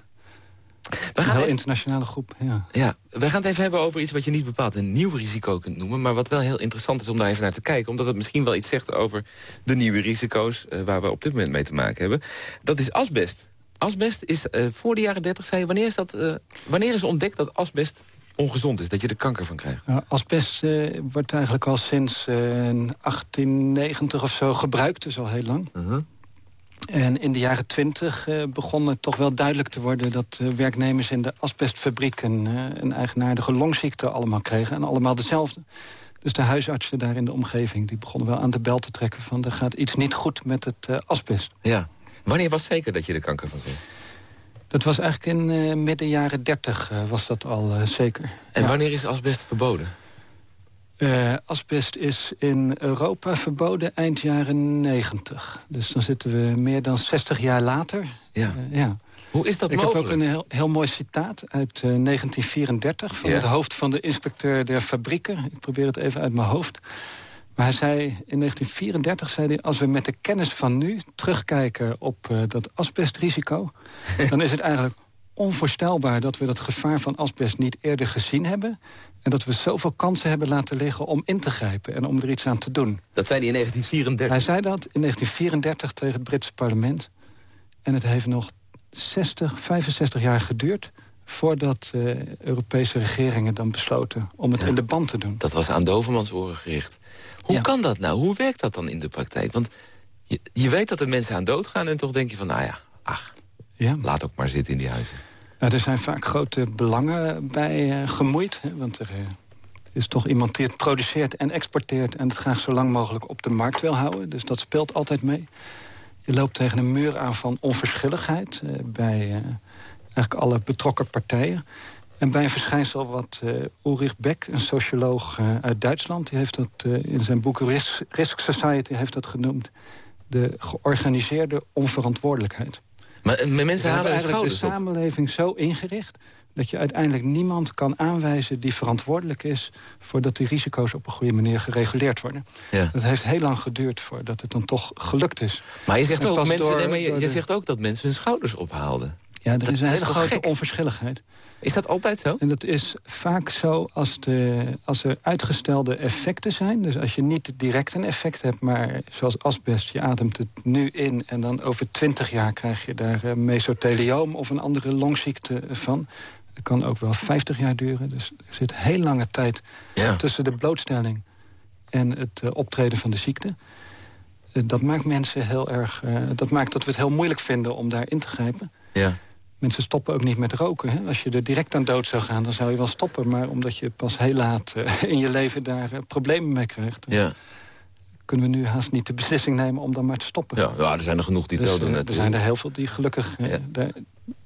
We Een gaan, heel even, internationale groep, ja. ja, we gaan het even hebben over iets wat je niet bepaald een nieuw risico kunt noemen... maar wat wel heel interessant is om daar even naar te kijken... omdat het misschien wel iets zegt over de nieuwe risico's... eh, waar we op dit moment mee te maken hebben. Dat is asbest. Asbest is eh, voor de jaren 30, zei je, wanneer is, dat, eh, wanneer is ontdekt dat asbest ongezond is? Dat je er kanker van krijgt? Nou, asbest eh, wordt eigenlijk al sinds eh, 1890 of zo gebruikt, dus al heel lang. Mhm. En in de jaren twintig uh, begon het toch wel duidelijk te worden... dat werknemers in de asbestfabriek een, een eigenaardige longziekte allemaal kregen. En allemaal dezelfde. Dus de huisartsen daar in de omgeving die begonnen wel aan de bel te trekken... van er gaat iets niet goed met het asbest. Ja. Wanneer was zeker dat je er kanker van kreeg? Dat was eigenlijk in midden jaren dertig was dat al zeker. En ja. wanneer is asbest verboden? Asbest is in Europa verboden eind jaren 90. Dus dan zitten we meer dan 60 jaar later. Ja. Ja. Hoe is dat Ik mogelijk? heb ook een heel, heel mooi citaat uit uh, 1934... van Ja. het hoofd van de inspecteur der fabrieken. Ik probeer het even uit mijn hoofd. Maar hij zei, in 1934 zei hij... als we met de kennis van nu terugkijken op uh, dat asbestrisico... dan is het eigenlijk onvoorstelbaar dat we dat gevaar van asbest niet eerder gezien hebben... en dat we zoveel kansen hebben laten liggen om in te grijpen... en om er iets aan te doen. Dat zei hij in 1934. Hij zei dat in 1934 tegen het Britse parlement. En het heeft nog 60, 65 jaar geduurd... voordat uh, Europese regeringen dan besloten om het Ja. in de band te doen. Dat was aan Dovermans oren gericht. Hoe Ja. kan dat nou? Hoe werkt dat dan in de praktijk? Want je, je weet dat er mensen aan dood gaan... en toch denk je van, nou ja, ach, Ja. laat ook maar zitten in die huizen. Nou, er zijn vaak grote belangen bij eh, gemoeid. Hè, want er eh, is toch iemand die het produceert en exporteert... en het graag zo lang mogelijk op de markt wil houden. Dus dat speelt altijd mee. Je loopt tegen een muur aan van onverschilligheid... eh, bij eh, eigenlijk alle betrokken partijen. En bij een verschijnsel wat eh Ulrich Beck, een socioloog eh, uit Duitsland... die heeft dat eh, in zijn boek Risk, Risk Society heeft dat genoemd... de georganiseerde onverantwoordelijkheid. Maar mensen hebben halen eigenlijk de op. samenleving zo ingericht... dat je uiteindelijk niemand kan aanwijzen die verantwoordelijk is... voordat die risico's op een goede manier gereguleerd worden. Ja. Dat heeft heel lang geduurd voordat het dan toch gelukt is. Maar je zegt ook, mensen, door- nee, maar je, door je de- zegt ook dat mensen hun schouders ophaalden. Ja, er Dat- is een hele grote gek? onverschilligheid. Is dat altijd zo? En dat is vaak zo als, de, als er uitgestelde effecten zijn. Dus als je niet direct een effect hebt, maar zoals asbest... je ademt het nu in en dan over twintig jaar krijg je daar eh, mesothelioom... of een andere longziekte van. Dat kan ook wel 50 jaar duren. Dus er zit heel lange tijd Ja. tussen de blootstelling... en het eh, optreden van de ziekte. Eh, dat maakt mensen heel erg... dat maakt dat we het heel moeilijk vinden om daar in te grijpen. Ja. Mensen stoppen ook niet met roken. Hè? Als je er direct aan dood zou gaan, dan zou je wel stoppen. Maar omdat je pas heel laat eh, in je leven daar eh, problemen mee krijgt... Ja. Kunnen we nu haast niet de beslissing nemen om dan maar te stoppen. Ja, ja, er zijn er genoeg die het Dus, wel doen. eh, er zijn er heel veel die gelukkig eh, Ja.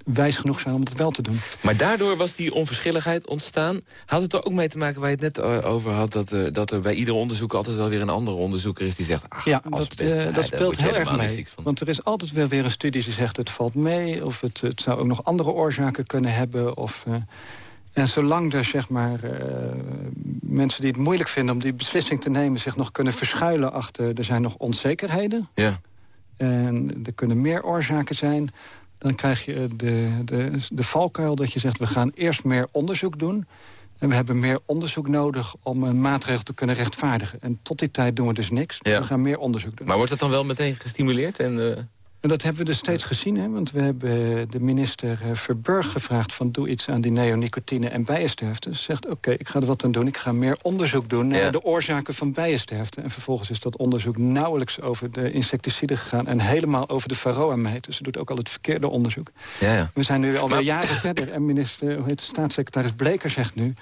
wijs genoeg zijn om het wel te doen. Maar daardoor was die onverschilligheid ontstaan. Had het er ook mee te maken waar je het net eh, over had... dat, eh, dat er bij ieder onderzoek altijd wel weer een andere onderzoeker is... die zegt, ach, Ja, dat, eh, dat speelt heel erg mee. Want er is altijd wel weer een studie die zegt het valt mee... of het, het zou ook nog andere oorzaken kunnen hebben. Of, eh, en zolang er zeg maar, eh, mensen die het moeilijk vinden om die beslissing te nemen... zich nog kunnen verschuilen achter er zijn nog onzekerheden... Ja. en er kunnen meer oorzaken zijn... dan krijg je de, de, de valkuil dat je zegt... we gaan eerst meer onderzoek doen... en we hebben meer onderzoek nodig om een maatregel te kunnen rechtvaardigen. En tot die tijd doen we dus niks. Ja. We gaan meer onderzoek doen. Maar wordt dat dan wel meteen gestimuleerd? En, eh, En dat hebben we dus steeds gezien, hè? want we hebben de minister eh, Verburg gevraagd... van doe iets aan die neonicotine en bijensterfte. Ze zegt, oké, ik ga er wat aan doen. Ik ga meer onderzoek doen naar Ja. de oorzaken van bijensterfte. En vervolgens is dat onderzoek nauwelijks over de insecticiden gegaan... en helemaal over de varroa-meet. Dus ze doet ook al het verkeerde onderzoek. ja, ja. We zijn nu alweer Maar- jaren verder. En minister, hoe heet het, staatssecretaris Bleker zegt nu...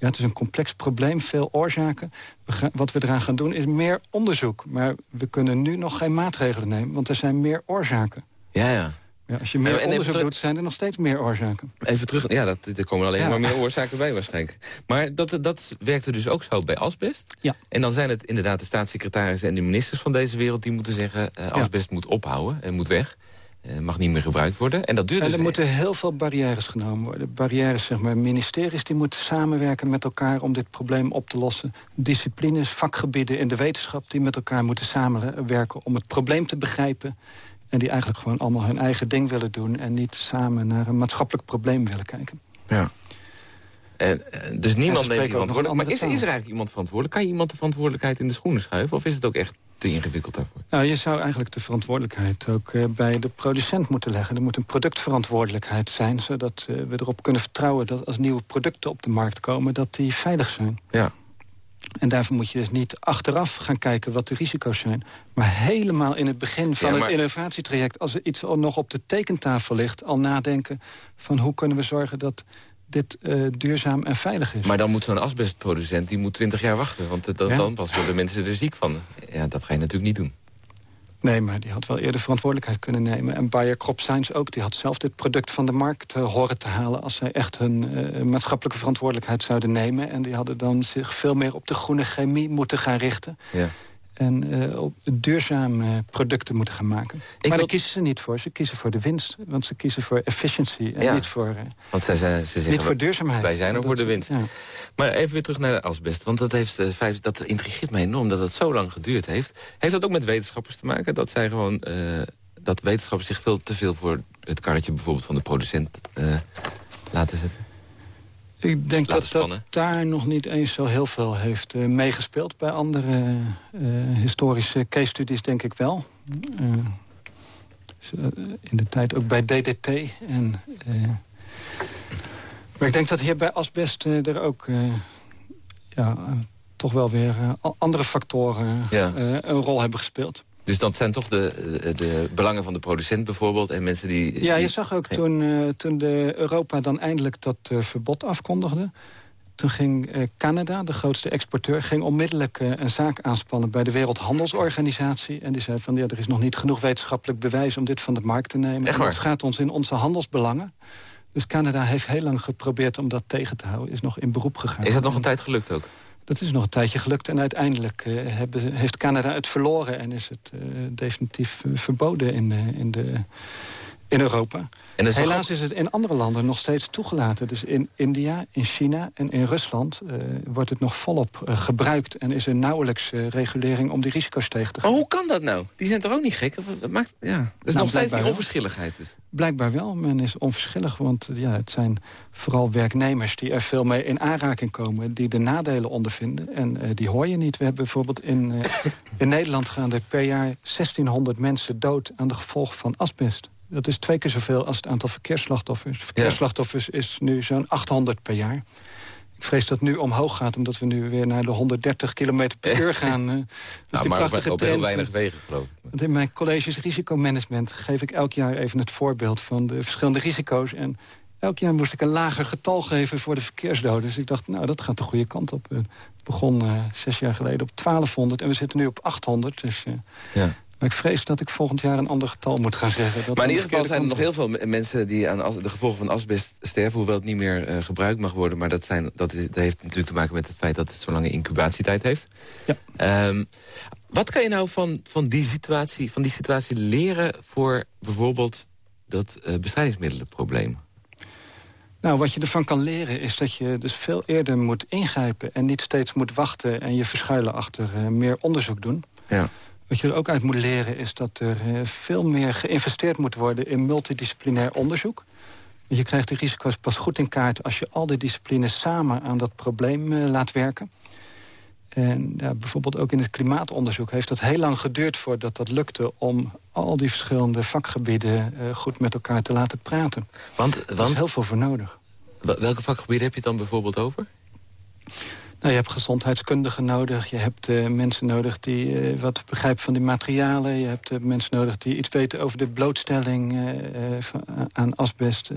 ja, het is een complex probleem, veel oorzaken. We gaan, wat we eraan gaan doen is meer onderzoek. Maar we kunnen nu nog geen maatregelen nemen, want er zijn meer oorzaken. ja, ja. Ja, als je meer En onderzoek doet, zijn er nog steeds meer oorzaken. Even terug, ja, dat, er komen alleen Ja. maar meer oorzaken bij waarschijnlijk. Maar dat, dat werkte dus ook zo bij asbest. Ja. En dan zijn het inderdaad de staatssecretarissen en de ministers van deze wereld... die moeten zeggen, eh, asbest moet ophouden en moet weg. Eh, mag niet meer gebruikt worden. En dat duurt En dus... er moeten heel veel barrières genomen worden. Barrières, zeg maar, ministeries die moeten samenwerken met elkaar... om dit probleem op te lossen. Disciplines, vakgebieden in de wetenschap... die met elkaar moeten samenwerken om het probleem te begrijpen... en die eigenlijk gewoon allemaal hun eigen ding willen doen... en niet samen naar een maatschappelijk probleem willen kijken. Ja. En, eh, dus niemand neemt die verantwoordelijkheid. Maar is, is er eigenlijk iemand verantwoordelijk? Kan je iemand de verantwoordelijkheid in de schoenen schuiven? Of is het ook echt te ingewikkeld daarvoor? Nou, je zou eigenlijk de verantwoordelijkheid ook eh, bij de producent moeten leggen. Er moet een productverantwoordelijkheid zijn... zodat eh, we erop kunnen vertrouwen dat als nieuwe producten op de markt komen... dat die veilig zijn. Ja. En daarvoor moet je dus niet achteraf gaan kijken wat de risico's zijn. Maar helemaal in het begin van Ja, maar- het innovatietraject... als er iets al nog op de tekentafel ligt... al nadenken van hoe kunnen we zorgen dat dit eh, duurzaam en veilig is. Maar dan moet zo'n asbestproducent die moet 20 jaar wachten. Want dat, Ja. dan pas worden mensen er ziek van. Ja, dat ga je natuurlijk niet doen. Nee, maar die had wel eerder verantwoordelijkheid kunnen nemen. En Bayer Crop Science ook. Die had zelf dit product van de markt eh, horen te halen... als zij echt hun eh, maatschappelijke verantwoordelijkheid zouden nemen. En die hadden dan zich veel meer op de groene chemie moeten gaan richten. Ja. En eh, op duurzame producten moeten gaan maken. maar wil- daar kiezen ze niet voor. Ze kiezen voor de winst. Want ze kiezen voor efficiency en Ja. niet voor, eh, Want zij, zij- ze zeggen, niet voor duurzaamheid. wij zijn er voor de winst. ja. Maar even weer terug naar de asbest. Want dat, heeft, vijf, dat intrigeert mij enorm dat het zo lang geduurd heeft. Heeft dat ook met wetenschappers te maken? Dat zij gewoon... dat wetenschappers zich veel te veel voor het karretje bijvoorbeeld van de producent laten zetten? Ik denk dat dat daar nog niet eens zo heel veel heeft eh, meegespeeld. Bij andere eh, historische case studies denk ik wel. Eh, in de tijd ook bij DDT. En, maar ik denk dat hier bij asbest er ook ja, toch wel weer andere factoren Ja. een rol hebben gespeeld. Dus dat zijn toch de, de, de belangen van de producent bijvoorbeeld... en mensen die... Ja, je zag ook toen, eh, toen de Europa dan eindelijk dat eh, verbod afkondigde... toen ging eh, Canada, de grootste exporteur... ging onmiddellijk eh, een zaak aanspannen bij de Wereldhandelsorganisatie. En die zei van, ja, er is nog niet genoeg wetenschappelijk bewijs... om dit van de markt te nemen. Echt en dat gaat ons in onze handelsbelangen. Dus Canada heeft heel lang geprobeerd om dat tegen te houden. Is nog in beroep gegaan. Is dat nog een tijd gelukt ook? Dat is nog een tijdje gelukt. En uiteindelijk eh, hebben, heeft Canada het verloren... en is het eh, definitief eh, verboden in, in, de, in Europa. En is Helaas ook- is het in andere landen nog steeds toegelaten. Dus in India, in China en in Rusland eh, wordt het nog volop eh, gebruikt... en is er nauwelijks eh, regulering om die risico's tegen te gaan. Maar hoe kan dat nou? Die zijn toch ook niet gek? Of, maakt, ja. Dat is nog steeds Nou, die onverschilligheid dus. Blijkbaar wel. Men is onverschillig, want ja, het zijn vooral werknemers... die er veel mee in aanraking komen, die de nadelen ondervinden. En die hoor je niet. We hebben bijvoorbeeld in, in Nederland gaan er per jaar 1600 mensen dood... aan de gevolgen van asbest. Dat is twee keer zoveel als het aantal verkeersslachtoffers. Verkeersslachtoffers is nu zo'n 800 per jaar. Ik vrees dat het nu omhoog gaat, omdat we nu weer naar de 130 km per uur gaan. eh. Dus Nou, die op, prachtige op heel weinig eh, wegen geloof ik. want in mijn colleges risicomanagement geef ik elk jaar even het voorbeeld van de verschillende risico's. En elk jaar moest ik een lager getal geven voor de verkeersdoden. Dus ik dacht, nou, dat gaat de goede kant op. Het begon eh, zes jaar geleden op 1200 en we zitten nu op 800. Dus, Ja. Maar ik vrees dat ik volgend jaar een ander getal moet gaan zeggen. Dat Maar in de ieder geval zijn er nog heel veel mensen die aan de gevolgen van asbest sterven. Hoewel het niet meer eh, gebruikt mag worden. Maar dat, zijn, dat, is, dat heeft natuurlijk te maken met het feit dat het zo'n lange incubatietijd heeft. Ja. Ehm, wat kan je nou van, van, die situatie, van die situatie leren voor bijvoorbeeld dat eh bestrijdingsmiddelenprobleem? Nou, wat je ervan kan leren is dat je dus veel eerder moet ingrijpen... en niet steeds moet wachten en je verschuilen achter eh, meer onderzoek doen. Ja. Wat je er ook uit moet leren is dat er eh, veel meer geïnvesteerd moet worden... in multidisciplinair onderzoek. Want je krijgt de risico's pas goed in kaart... als je al die disciplines samen aan dat probleem eh, laat werken. En ja, bijvoorbeeld ook in het klimaatonderzoek heeft het heel lang geduurd... voordat dat lukte om al die verschillende vakgebieden... eh, goed met elkaar te laten praten. Want, Daar is want heel veel voor nodig. welke vakgebieden heb je het dan bijvoorbeeld over? Nou, je hebt gezondheidskundigen nodig. Je hebt eh, mensen nodig die eh, wat begrijpen van die materialen. Je hebt eh, mensen nodig die iets weten over de blootstelling van- aan asbest.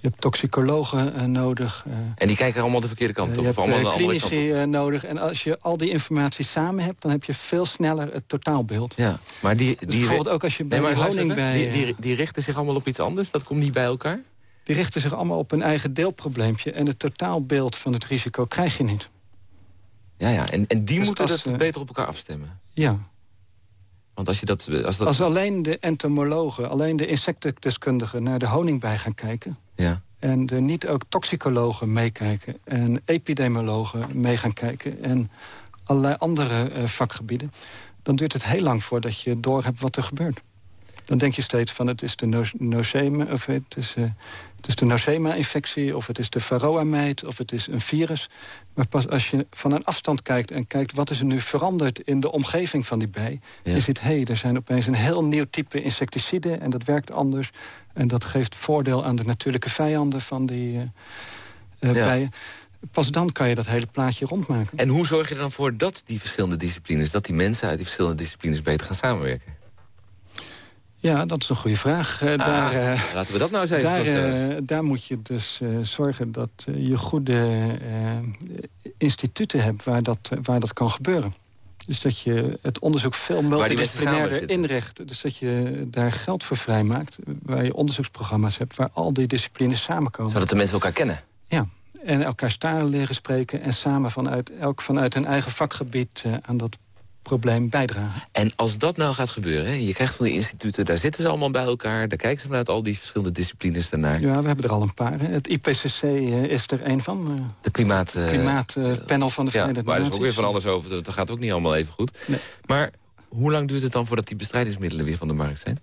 Je hebt toxicologen nodig. En die kijken allemaal de verkeerde kant je op. hebt allemaal kant op. klinici nodig. En als je al die informatie samen hebt... dan heb je veel sneller het totaalbeeld. Ja, maar die, Dus die, bijvoorbeeld ook als je bij nee, maar honing bij... die, die, die richten zich allemaal op iets anders? Dat komt niet bij elkaar? die richten zich allemaal op een eigen deelprobleempje. En het totaalbeeld van het risico krijg je niet. Ja, ja. En, en die Dus moeten dat eh, beter op elkaar afstemmen. Ja, Want als je dat... Als dat Als alleen de entomologen, alleen de insectendeskundigen... naar de honing bij gaan kijken... ja. en er niet ook toxicologen meekijken... en epidemiologen mee gaan kijken... en allerlei andere eh, vakgebieden... dan duurt het heel lang voordat je doorhebt wat er gebeurt. Dan denk je steeds van het is de no nosema, of het is, eh, het is de nosema-infectie... of het is de varroa-mijt, of het is een virus. Maar pas als je van een afstand kijkt en kijkt... wat is er nu veranderd in de omgeving van die bij... Ja. je ziet, hé, hey, er zijn opeens een heel nieuw type insecticide... en dat werkt anders. En dat geeft voordeel aan de natuurlijke vijanden van die eh, eh, Ja. bijen. pas dan kan je dat hele plaatje rondmaken. En hoe zorg je er dan voor dat die verschillende disciplines... dat die mensen uit die verschillende disciplines beter gaan samenwerken? Ja, dat is een goede vraag. Uh, daar, uh, laten we dat nou eens even daar, uh, daar moet je dus zorgen dat je goede instituten hebt waar dat, waar dat kan gebeuren. Dus dat je het onderzoek veel multidisciplinairder inricht. Dus dat je daar geld voor vrijmaakt. Waar je onderzoeksprogramma's hebt waar al die disciplines samenkomen. Zodat de mensen elkaar kennen? Ja, en elkaar staren leren spreken... en samen vanuit, elk vanuit hun eigen vakgebied aan dat probleem bijdragen. En als dat nou gaat gebeuren, hè, je krijgt van die instituten... daar zitten ze allemaal bij elkaar, daar kijken ze vanuit al die verschillende disciplines daarnaar. Ja, we hebben er al een paar. Het IPCC uh, is er een van. Uh, de klimaat... Uh, klimaatpanel van de Verenigde ja, maar er is ook weer van alles over, dat gaat ook niet allemaal even goed. Nee. Maar hoe lang duurt het dan voordat die bestrijdingsmiddelen weer van de markt zijn?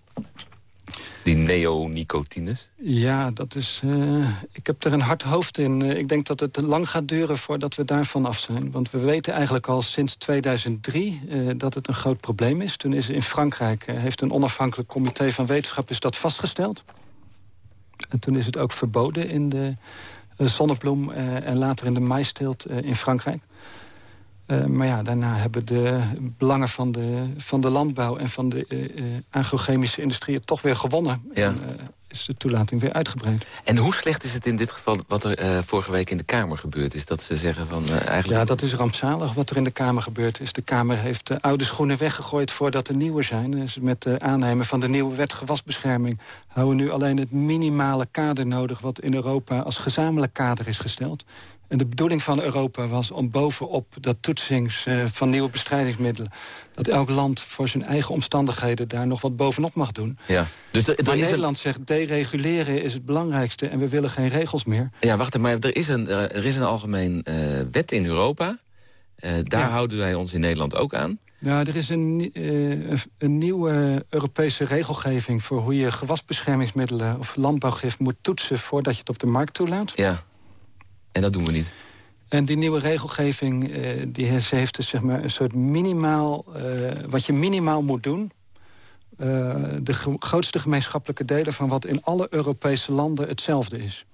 Die neonicotines? Ja, dat is, uh, ik heb er een hard hoofd in. Uh, ik denk dat het lang gaat duren voordat we daarvan af zijn. Want we weten eigenlijk al sinds 2003 uh, dat het een groot probleem is. Toen is in Frankrijk, heeft een onafhankelijk comité van wetenschap is dat vastgesteld. En toen is het ook verboden in de zonnebloem en later in de maisteelt in Frankrijk. Uh, maar ja, daarna hebben de belangen van de, van de landbouw... en van de uh, agrochemische industrie het toch weer gewonnen. Ja. En, is de toelating weer uitgebreid. En hoe slecht is het in dit geval wat er vorige week in de Kamer gebeurd is? Dat ze zeggen van eigenlijk... Ja, dat is rampzalig wat er in de Kamer gebeurd is. De Kamer heeft de oude schoenen weggegooid voordat er nieuwe zijn. Dus met de aannemen van de nieuwe wet gewasbescherming... houden we nu alleen het minimale kader nodig... wat in Europa als gezamenlijk kader is gesteld. En de bedoeling van Europa was om bovenop dat toetsings uh, van nieuwe bestrijdingsmiddelen... dat elk land voor zijn eigen omstandigheden daar nog wat bovenop mag doen. Ja. Dus maar Nederland zegt dereguleren is het belangrijkste en we willen geen regels meer. Ja, wacht, maar er is een, er is een algemeen uh, wet in Europa. Uh, daar ja. houden wij ons in Nederland ook aan. Nou, er is een, uh, een nieuwe Europese regelgeving... voor hoe je gewasbeschermingsmiddelen of landbouwgif moet toetsen... voordat je het op de markt toelaat. Ja. En dat doen we niet. En die nieuwe regelgeving uh, die heeft dus zeg maar een soort minimaal... Uh, wat je minimaal moet doen... Uh, de grootste gemeenschappelijke delen van wat in alle Europese landen hetzelfde is.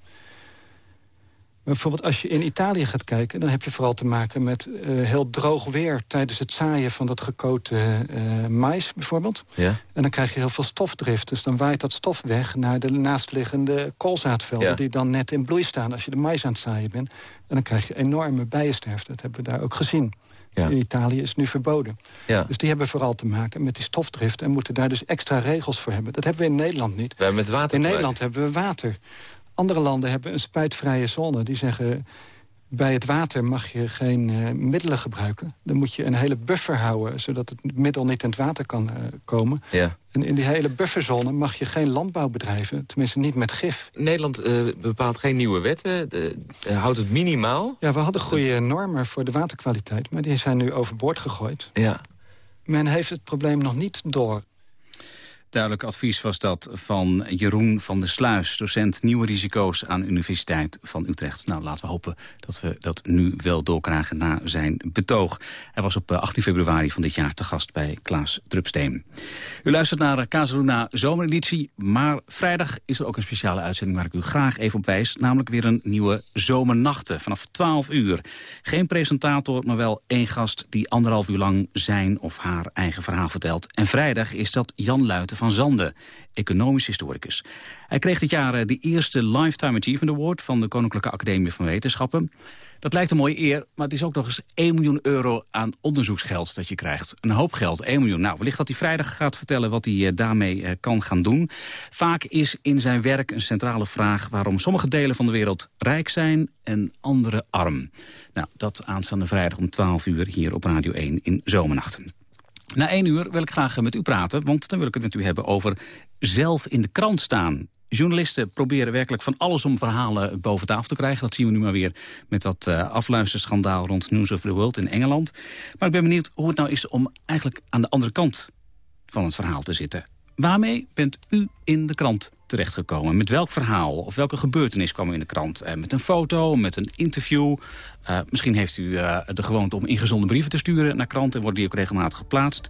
Bijvoorbeeld als je in Italië gaat kijken... dan heb je vooral te maken met uh, heel droog weer... tijdens het zaaien van dat gekote uh, mais bijvoorbeeld. Ja. En dan krijg je heel veel stofdrift. Dus dan waait dat stof weg naar de naastliggende koolzaadvelden... Ja. die dan net in bloei staan als je de mais aan het zaaien bent. En dan krijg je enorme bijensterfte. Dat hebben we daar ook gezien. Ja. In Italië is nu verboden. Ja. Dus die hebben vooral te maken met die stofdrift... en moeten daar dus extra regels voor hebben. Dat hebben we in Nederland niet. We hebben met water in Nederland hebben we water. Andere landen hebben een spuitvrije zone. Die zeggen, bij het water mag je geen uh, middelen gebruiken. Dan moet je een hele buffer houden... zodat het middel niet in het water kan uh, komen. Ja. En in die hele bufferzone mag je geen landbouw bedrijven. Tenminste niet met gif. Nederland uh, bepaalt geen nieuwe wetten. houdt het minimaal. Ja, we hadden goede normen voor de waterkwaliteit. Maar die zijn nu overboord gegooid. Ja. Men heeft het probleem nog niet door. Duidelijk advies was dat van Jeroen van der Sluis... docent Nieuwe Risico's aan Universiteit van Utrecht. Nou, laten we hopen dat we dat nu wel doorkrijgen na zijn betoog. Hij was op 18 februari van dit jaar te gast bij Klaas Drupsteen. U luistert naar Casaluna Zomereditie, maar vrijdag is er ook een speciale uitzending... waar ik u graag even op wijs, namelijk weer een nieuwe Zomernachten vanaf 12 uur. Geen presentator, maar wel één gast die anderhalf uur lang zijn of haar eigen verhaal vertelt. En vrijdag is dat Jan Luiten van Zanden, economisch historicus. Hij kreeg dit jaar de eerste Lifetime Achievement Award... van de Koninklijke Academie van Wetenschappen. Dat lijkt een mooie eer, maar het is ook nog eens 1 miljoen euro aan onderzoeksgeld dat je krijgt. Een hoop geld, 1 miljoen. Nou, wellicht dat hij vrijdag gaat vertellen wat hij uh, daarmee uh, kan gaan doen. Vaak is in zijn werk een centrale vraag waarom sommige delen van de wereld rijk zijn en andere arm. Nou, dat aanstaande vrijdag om 12 uur hier op Radio 1 in Zomernachten. Na één uur wil ik graag met u praten, want dan wil ik het met u hebben over zelf in de krant staan. Journalisten proberen werkelijk van alles om verhalen boven tafel te krijgen. Dat zien we nu maar weer met dat uh, afluisterschandaal rond News of the World in Engeland. Maar ik ben benieuwd hoe het nou is om eigenlijk aan de andere kant van het verhaal te zitten. Waarmee bent u in de krant terechtgekomen? Met welk verhaal of welke gebeurtenis kwam u in de krant? Uh, met een foto, met een interview? Uh, misschien heeft u uh, de gewoonte om ingezonde brieven te sturen naar kranten... en worden die ook regelmatig geplaatst.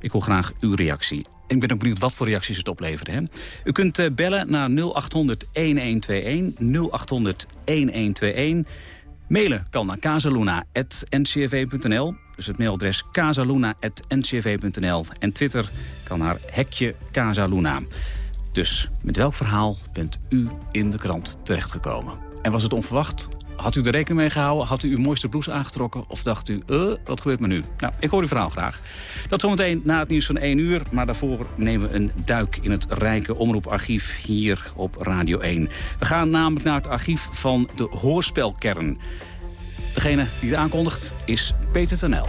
Ik wil graag uw reactie. Ik ben ook benieuwd wat voor reacties het opleveren. Hè? U kunt bellen naar 0800 1121, 0800 1121. Mailen kan naar casaluna.ncrv.nl. Dus het mailadres casaluna.ncrv.nl. En Twitter kan naar hekje Casaluna. Dus met welk verhaal bent u in de krant terechtgekomen? En was het onverwacht? Had u er rekening mee gehouden? Had u uw mooiste blouse aangetrokken? Of dacht u, uh, wat gebeurt me nu? Nou, ik hoor uw verhaal graag. Dat zometeen na het nieuws van 1 uur. Maar daarvoor nemen we een duik in het rijke omroeparchief hier op Radio 1. We gaan namelijk naar het archief van de Hoorspelkern. Degene die het aankondigt is Peter Tenel.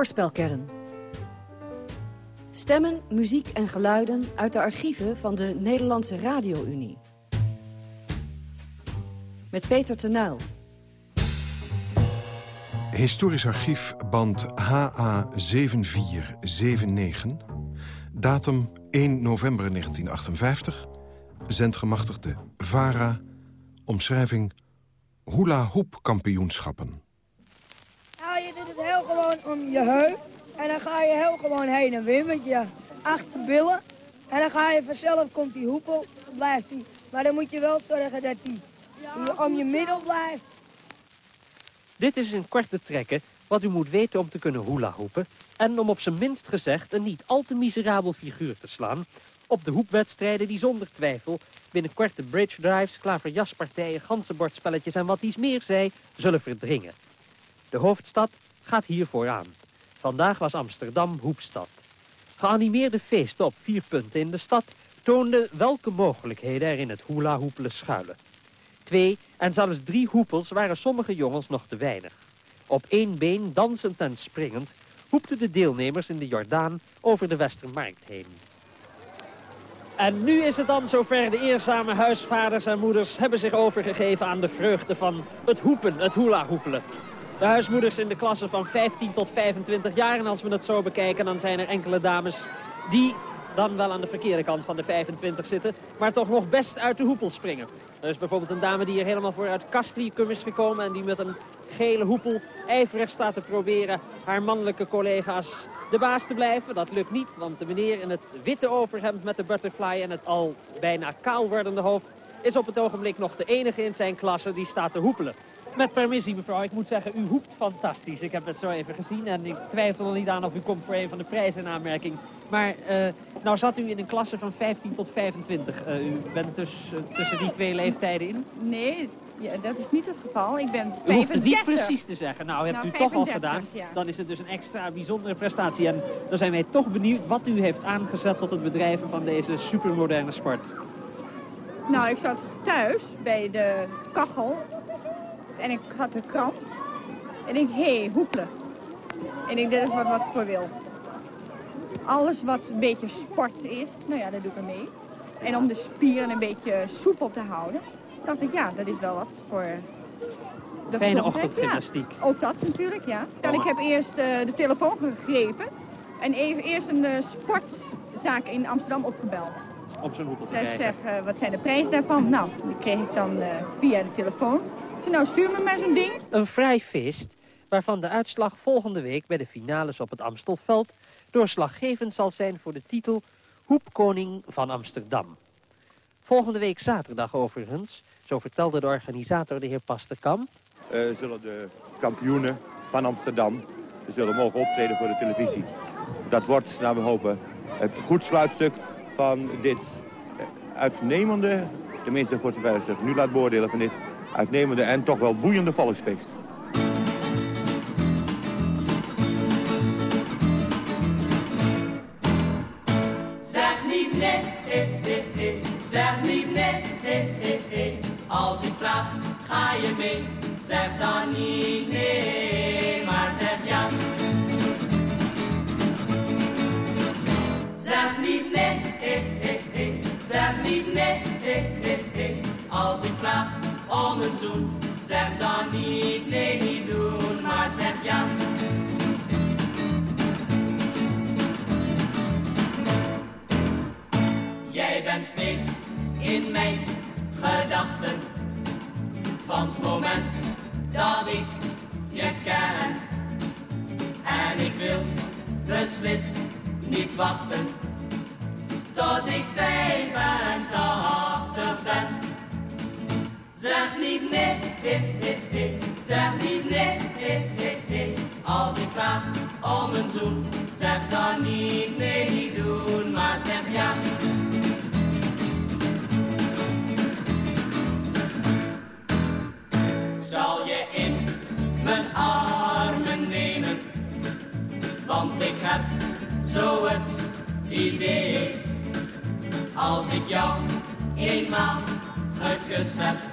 Hoorspelkern. Stemmen, muziek en geluiden uit de archieven van de Nederlandse Radio-Unie. Met Peter Tenuil. Historisch archief band HA7479. Datum 1 november 1958. Zendgemachtigde VARA. Omschrijving Hula Hoop kampioenschappen. Nou, je doet het heel om je heup. En dan ga je heel gewoon heen en weer met je achterbillen. En dan ga je vanzelf, komt die hoep op, dan blijft die. Maar dan moet je wel zorgen dat die om je middel blijft. Dit is in korte trekken wat u moet weten om te kunnen hula-hoepen... en om op zijn minst gezegd een niet al te miserabel figuur te slaan... op de hoepwedstrijden die zonder twijfel binnenkort de bridge drives... klaverjaspartijen, ganzenbordspelletjes en wat dies meer zij zullen verdringen. De hoofdstad gaat hier vooraan. Vandaag was Amsterdam hoepstad. Geanimeerde feesten op vier punten in de stad toonden welke mogelijkheden er in het hula-hoepelen schuilen. Twee en zelfs drie hoepels waren sommige jongens nog te weinig. Op één been, dansend en springend, hoepten de deelnemers in de Jordaan over de Westermarkt heen. En nu is het dan zover. De eerzame huisvaders en moeders hebben zich overgegeven aan de vreugde van het hoepen, het hula-hoepelen. De huismoeders in de klasse van 15 tot 25 jaar. En als we het zo bekijken, dan zijn er enkele dames die dan wel aan de verkeerde kant van de 25 zitten... maar toch nog best uit de hoepel springen. Er is bijvoorbeeld een dame die hier helemaal voor uit Castricum is gekomen... en die met een gele hoepel ijverig staat te proberen haar mannelijke collega's de baas te blijven. Dat lukt niet, want de meneer in het witte overhemd met de butterfly... en het al bijna kaal wordende hoofd is op het ogenblik nog de enige in zijn klasse die staat te hoepelen. Met permissie, mevrouw. Ik moet zeggen, u hoept fantastisch. Ik heb het zo even gezien en ik twijfel er niet aan of u komt voor een van de prijzen in aanmerking. Maar uh, nou zat u in een klasse van 15 tot 25. Uh, u bent dus uh, tussen die twee leeftijden in? Nee, ja, dat is niet het geval. Ik ben 35. U hoeft het niet precies te zeggen. Nou, hebt Nou, u toch al 35, gedaan. ja. Dan is het dus een extra bijzondere prestatie. En dan zijn wij toch benieuwd wat u heeft aangezet tot het bedrijven van deze supermoderne sport. Nou, ik zat thuis bij de kachel en ik had de krant. En ik hé, hey, hoepelen. En ik dit is wat, wat ik voor wil. Alles wat een beetje sport is, nou ja, daar doe ik aan mee. En om de spieren een beetje soepel te houden, dacht ik, ja, dat is wel wat voor de Fijne ochtendgymnastiek. Ja, ook dat natuurlijk, ja. En ik heb eerst eh, de telefoon gegrepen en even eerst een eh, sportzaak in Amsterdam opgebeld. Om zo'n hoepel te Zij eh, wat zijn de prijzen daarvan? Nou, die kreeg ik dan eh, via de telefoon. Nou, stuur me maar zo'n ding. Een vrij feest waarvan de uitslag volgende week bij de finales op het Amstelveld doorslaggevend zal zijn voor de titel Hoepkoning van Amsterdam. Volgende week zaterdag overigens, zo vertelde de organisator de heer Pasterkamp, eh, zullen de kampioenen van Amsterdam zullen mogen optreden voor de televisie. Dat wordt, naar we hopen, het goed sluitstuk van dit eh, uitnemende, tenminste voor zover ik zich nu laat beoordelen van dit uitnemende en toch wel boeiende volksfeest. Zeg niet nee, eh, eh, eh. zeg niet nee, als ik vraag ga je mee, zeg dan niet nee, maar zeg ja. Zeg niet nee, zeg niet nee, als ik vraag Zeg dan niet, nee niet doen, maar zeg ja. Jij bent steeds in mijn gedachten. Van het moment dat ik je ken. En ik wil beslist niet wachten. Tot ik 85 ben. Zeg niet nee, he, he, he. zeg niet nee, he, he, he. Als ik vraag om een zoen, zeg dan niet nee, niet doen, maar zeg ja. Zal je in mijn armen nemen, want ik heb zo het idee. Als ik jou eenmaal gekust heb,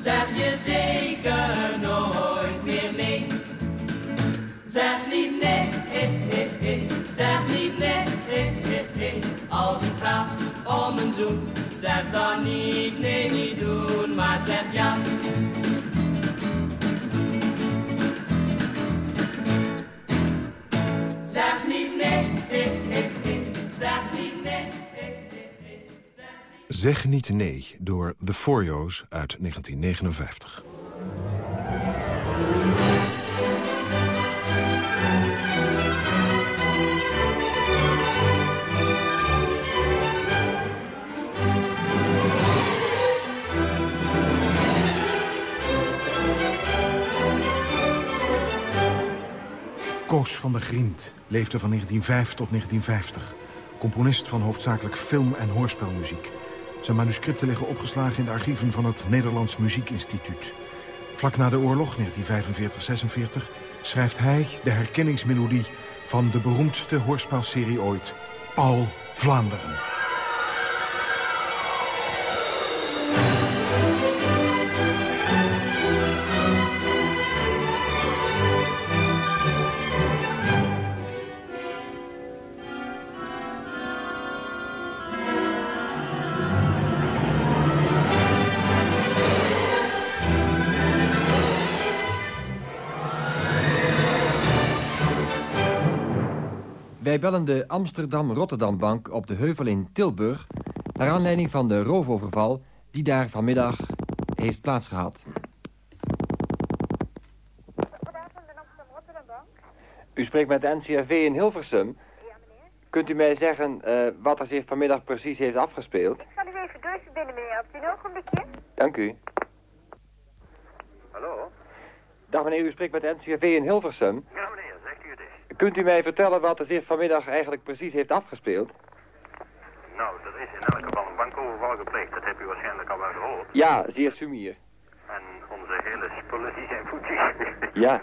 zeg je zeker nooit meer nee. Zeg niet nee, he, he, he. zeg niet nee. Als ik vraag om een zoen, zeg dan niet nee, niet doen, maar zeg ja. Zeg niet nee door The Forio's uit 1959. Koos van der Griend leefde van 1905 tot 1950. Componist van hoofdzakelijk film- en hoorspelmuziek. Zijn manuscripten liggen opgeslagen in de archieven van het Nederlands Muziekinstituut. Vlak na de oorlog, 1945-46, schrijft hij de herkenningsmelodie... van de beroemdste hoorspelserie ooit, Paul Vlaanderen. Wij bellen de Amsterdam-Rotterdam-bank op de Heuvel in Tilburg... naar aanleiding van de roofoverval die daar vanmiddag heeft plaatsgehad. U spreekt met de NCRV in Hilversum. Kunt u mij zeggen eh, wat er zich vanmiddag precies heeft afgespeeld? Ik zal u even doorverbinden, meneer. Op een ogenblikje. Dank u. Hallo? Dag meneer, u spreekt met de NCRV in Hilversum. Ja, meneer, zegt u het eens. Kunt u mij vertellen wat er zich vanmiddag eigenlijk precies heeft afgespeeld? Nou, er is in elk geval een bankoverval gepleegd. Dat hebt u waarschijnlijk al wel gehoord. Ja, zeer sumier. En onze hele spullen die zijn voetjes. Ja.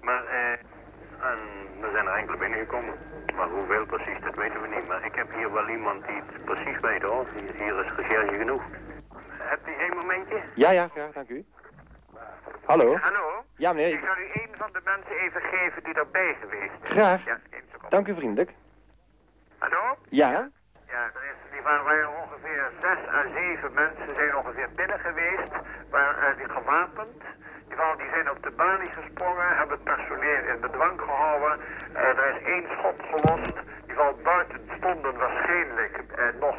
maar, eh, en er zijn er enkele binnengekomen. Maar hoeveel precies, dat weten we niet. Maar ik heb hier wel iemand die het precies weet hoor. Hier- Hier is recherche genoeg. Hebt u één momentje? Ja, ja, graag, dank u. Hallo? Hallo? Ja, meneer, Ik zal u één van de mensen even geven die erbij geweest is. Graag. Ja. Dank u vriendelijk. Hallo? Ja? Ja, er is, die waren, waren ongeveer zes à zeven mensen zijn ongeveer binnen geweest, waar, eh, die gewapend. Die, waren, die zijn op de balie gesprongen, hebben het personeel in bedwang gehouden. Eh, er is één schot gelost. Die valt buiten stonden waarschijnlijk eh, nog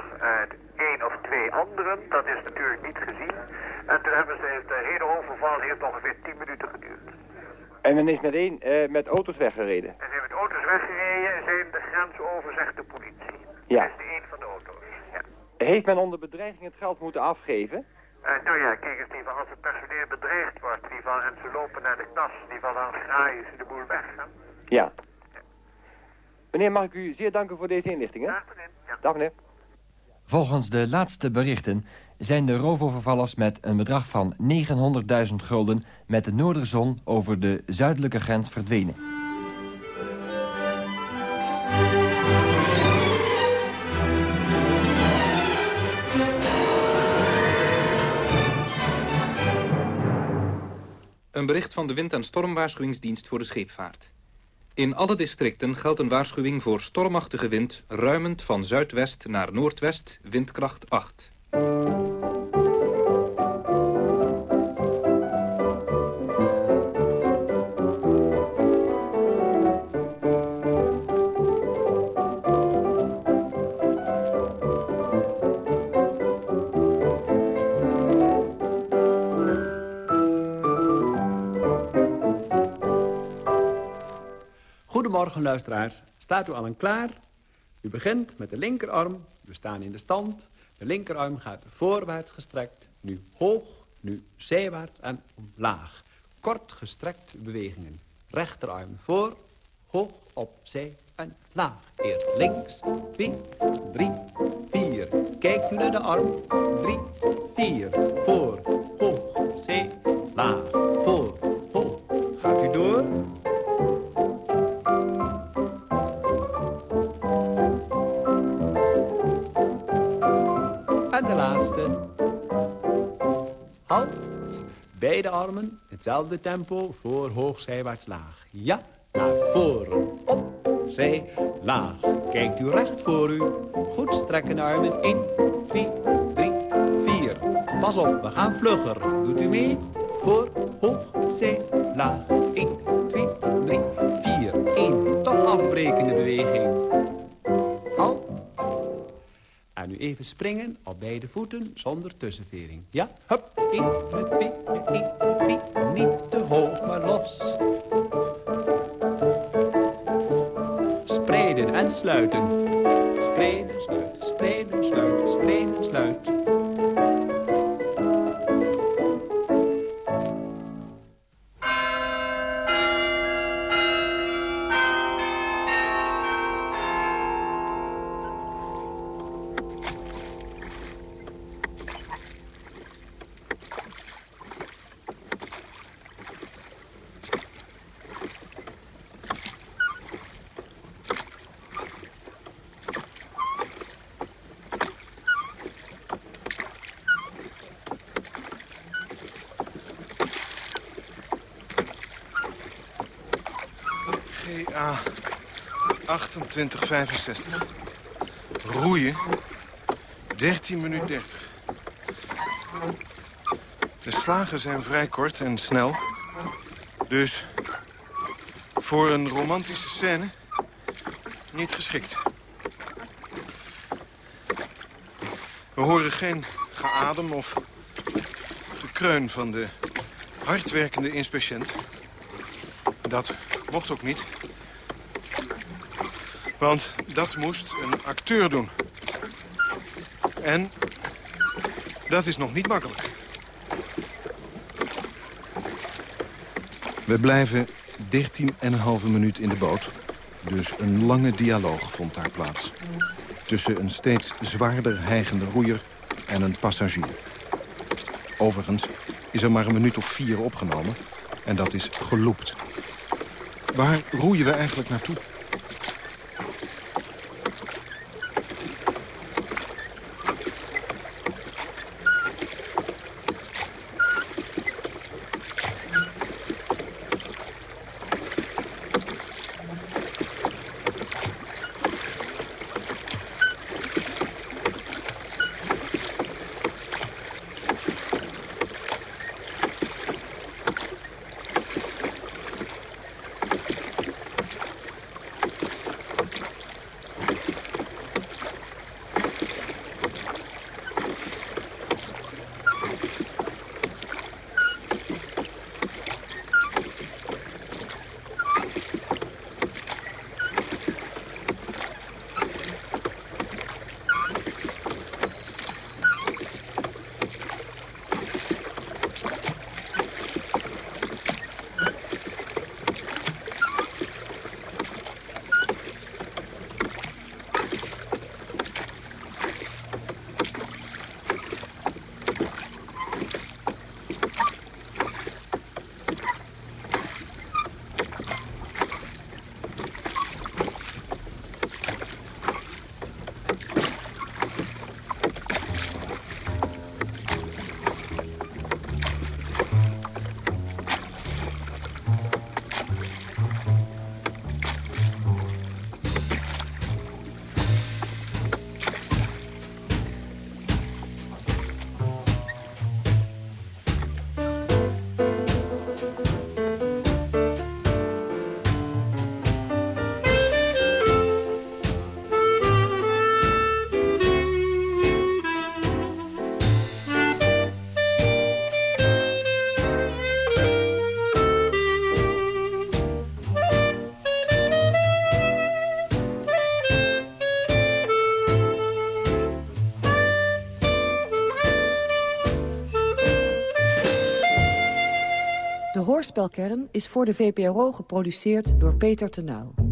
één of twee anderen. Dat is natuurlijk niet gezien. En toen hebben ze, de hele overval heeft ongeveer tien minuten geduurd. En men is meteen eh, met auto's weggereden. En ze hebben met auto's weggereden en zijn de grens over, zegt de politie. Ja. Dat is de een van de auto's. Ja. Heeft men onder bedreiging het geld moeten afgeven? Eh, nou ja, kijk eens, die van als het personeel bedreigd wordt, die van, en ze lopen naar de knas, die van dan graaien ze de boel weg. Hè? Ja. Meneer, mag ik u zeer danken voor deze inlichtingen? Dag meneer. Volgens de laatste berichten zijn de roofovervallers met een bedrag van 900.000 gulden met de Noorderzon over de zuidelijke grens verdwenen. Een bericht van de wind- en stormwaarschuwingsdienst voor de scheepvaart. In alle districten geldt een waarschuwing voor stormachtige wind... ruimend van zuidwest naar noordwest, windkracht 8. Goedemorgen, luisteraars. Staat u allen klaar? U begint met de linkerarm. We staan in de stand. De linkerarm gaat voorwaarts gestrekt. Nu hoog, nu zijwaarts en omlaag. Kort gestrekte bewegingen. Rechterarm voor, hoog, op, zij en laag. Eerst links, twee, drie, vier. Kijkt u naar de arm. Drie, vier. Voor, hoog, zij, laag. Voor, hoog. Gaat u door? Laatste. Halt. Beide armen, hetzelfde tempo, voor, hoog, zijwaarts, laag. Ja, naar voren, op, zij, laag. Kijkt u recht voor u. Goed strekken armen. 1, 2, 3, 4. Pas op, we gaan vlugger. Doet u mee? Voor, hoog, zij, laag. 1, even springen op beide voeten zonder tussenvering. Ja, hup. 1, 2, 1, 2. Niet te hoog, maar los. Spreiden en sluiten. Spreiden, sluiten, spreiden, sluiten, spreiden, sluiten. 2865. Roeien 13 minuut 30. De slagen zijn vrij kort en snel. Dus voor een romantische scène niet geschikt. We horen geen geadem of gekreun van de hardwerkende inspeciënt. Dat mocht ook niet. Want dat moest een acteur doen. En dat is nog niet makkelijk. We blijven 13,5 minuut in de boot. Dus een lange dialoog vond daar plaats. Tussen een steeds zwaarder hijgende roeier en een passagier. Overigens is er maar een minuut of vier opgenomen. En dat is geloopt. Waar roeien we eigenlijk naartoe? Hoorspelkern is voor de VPRO geproduceerd door Peter Tenuil.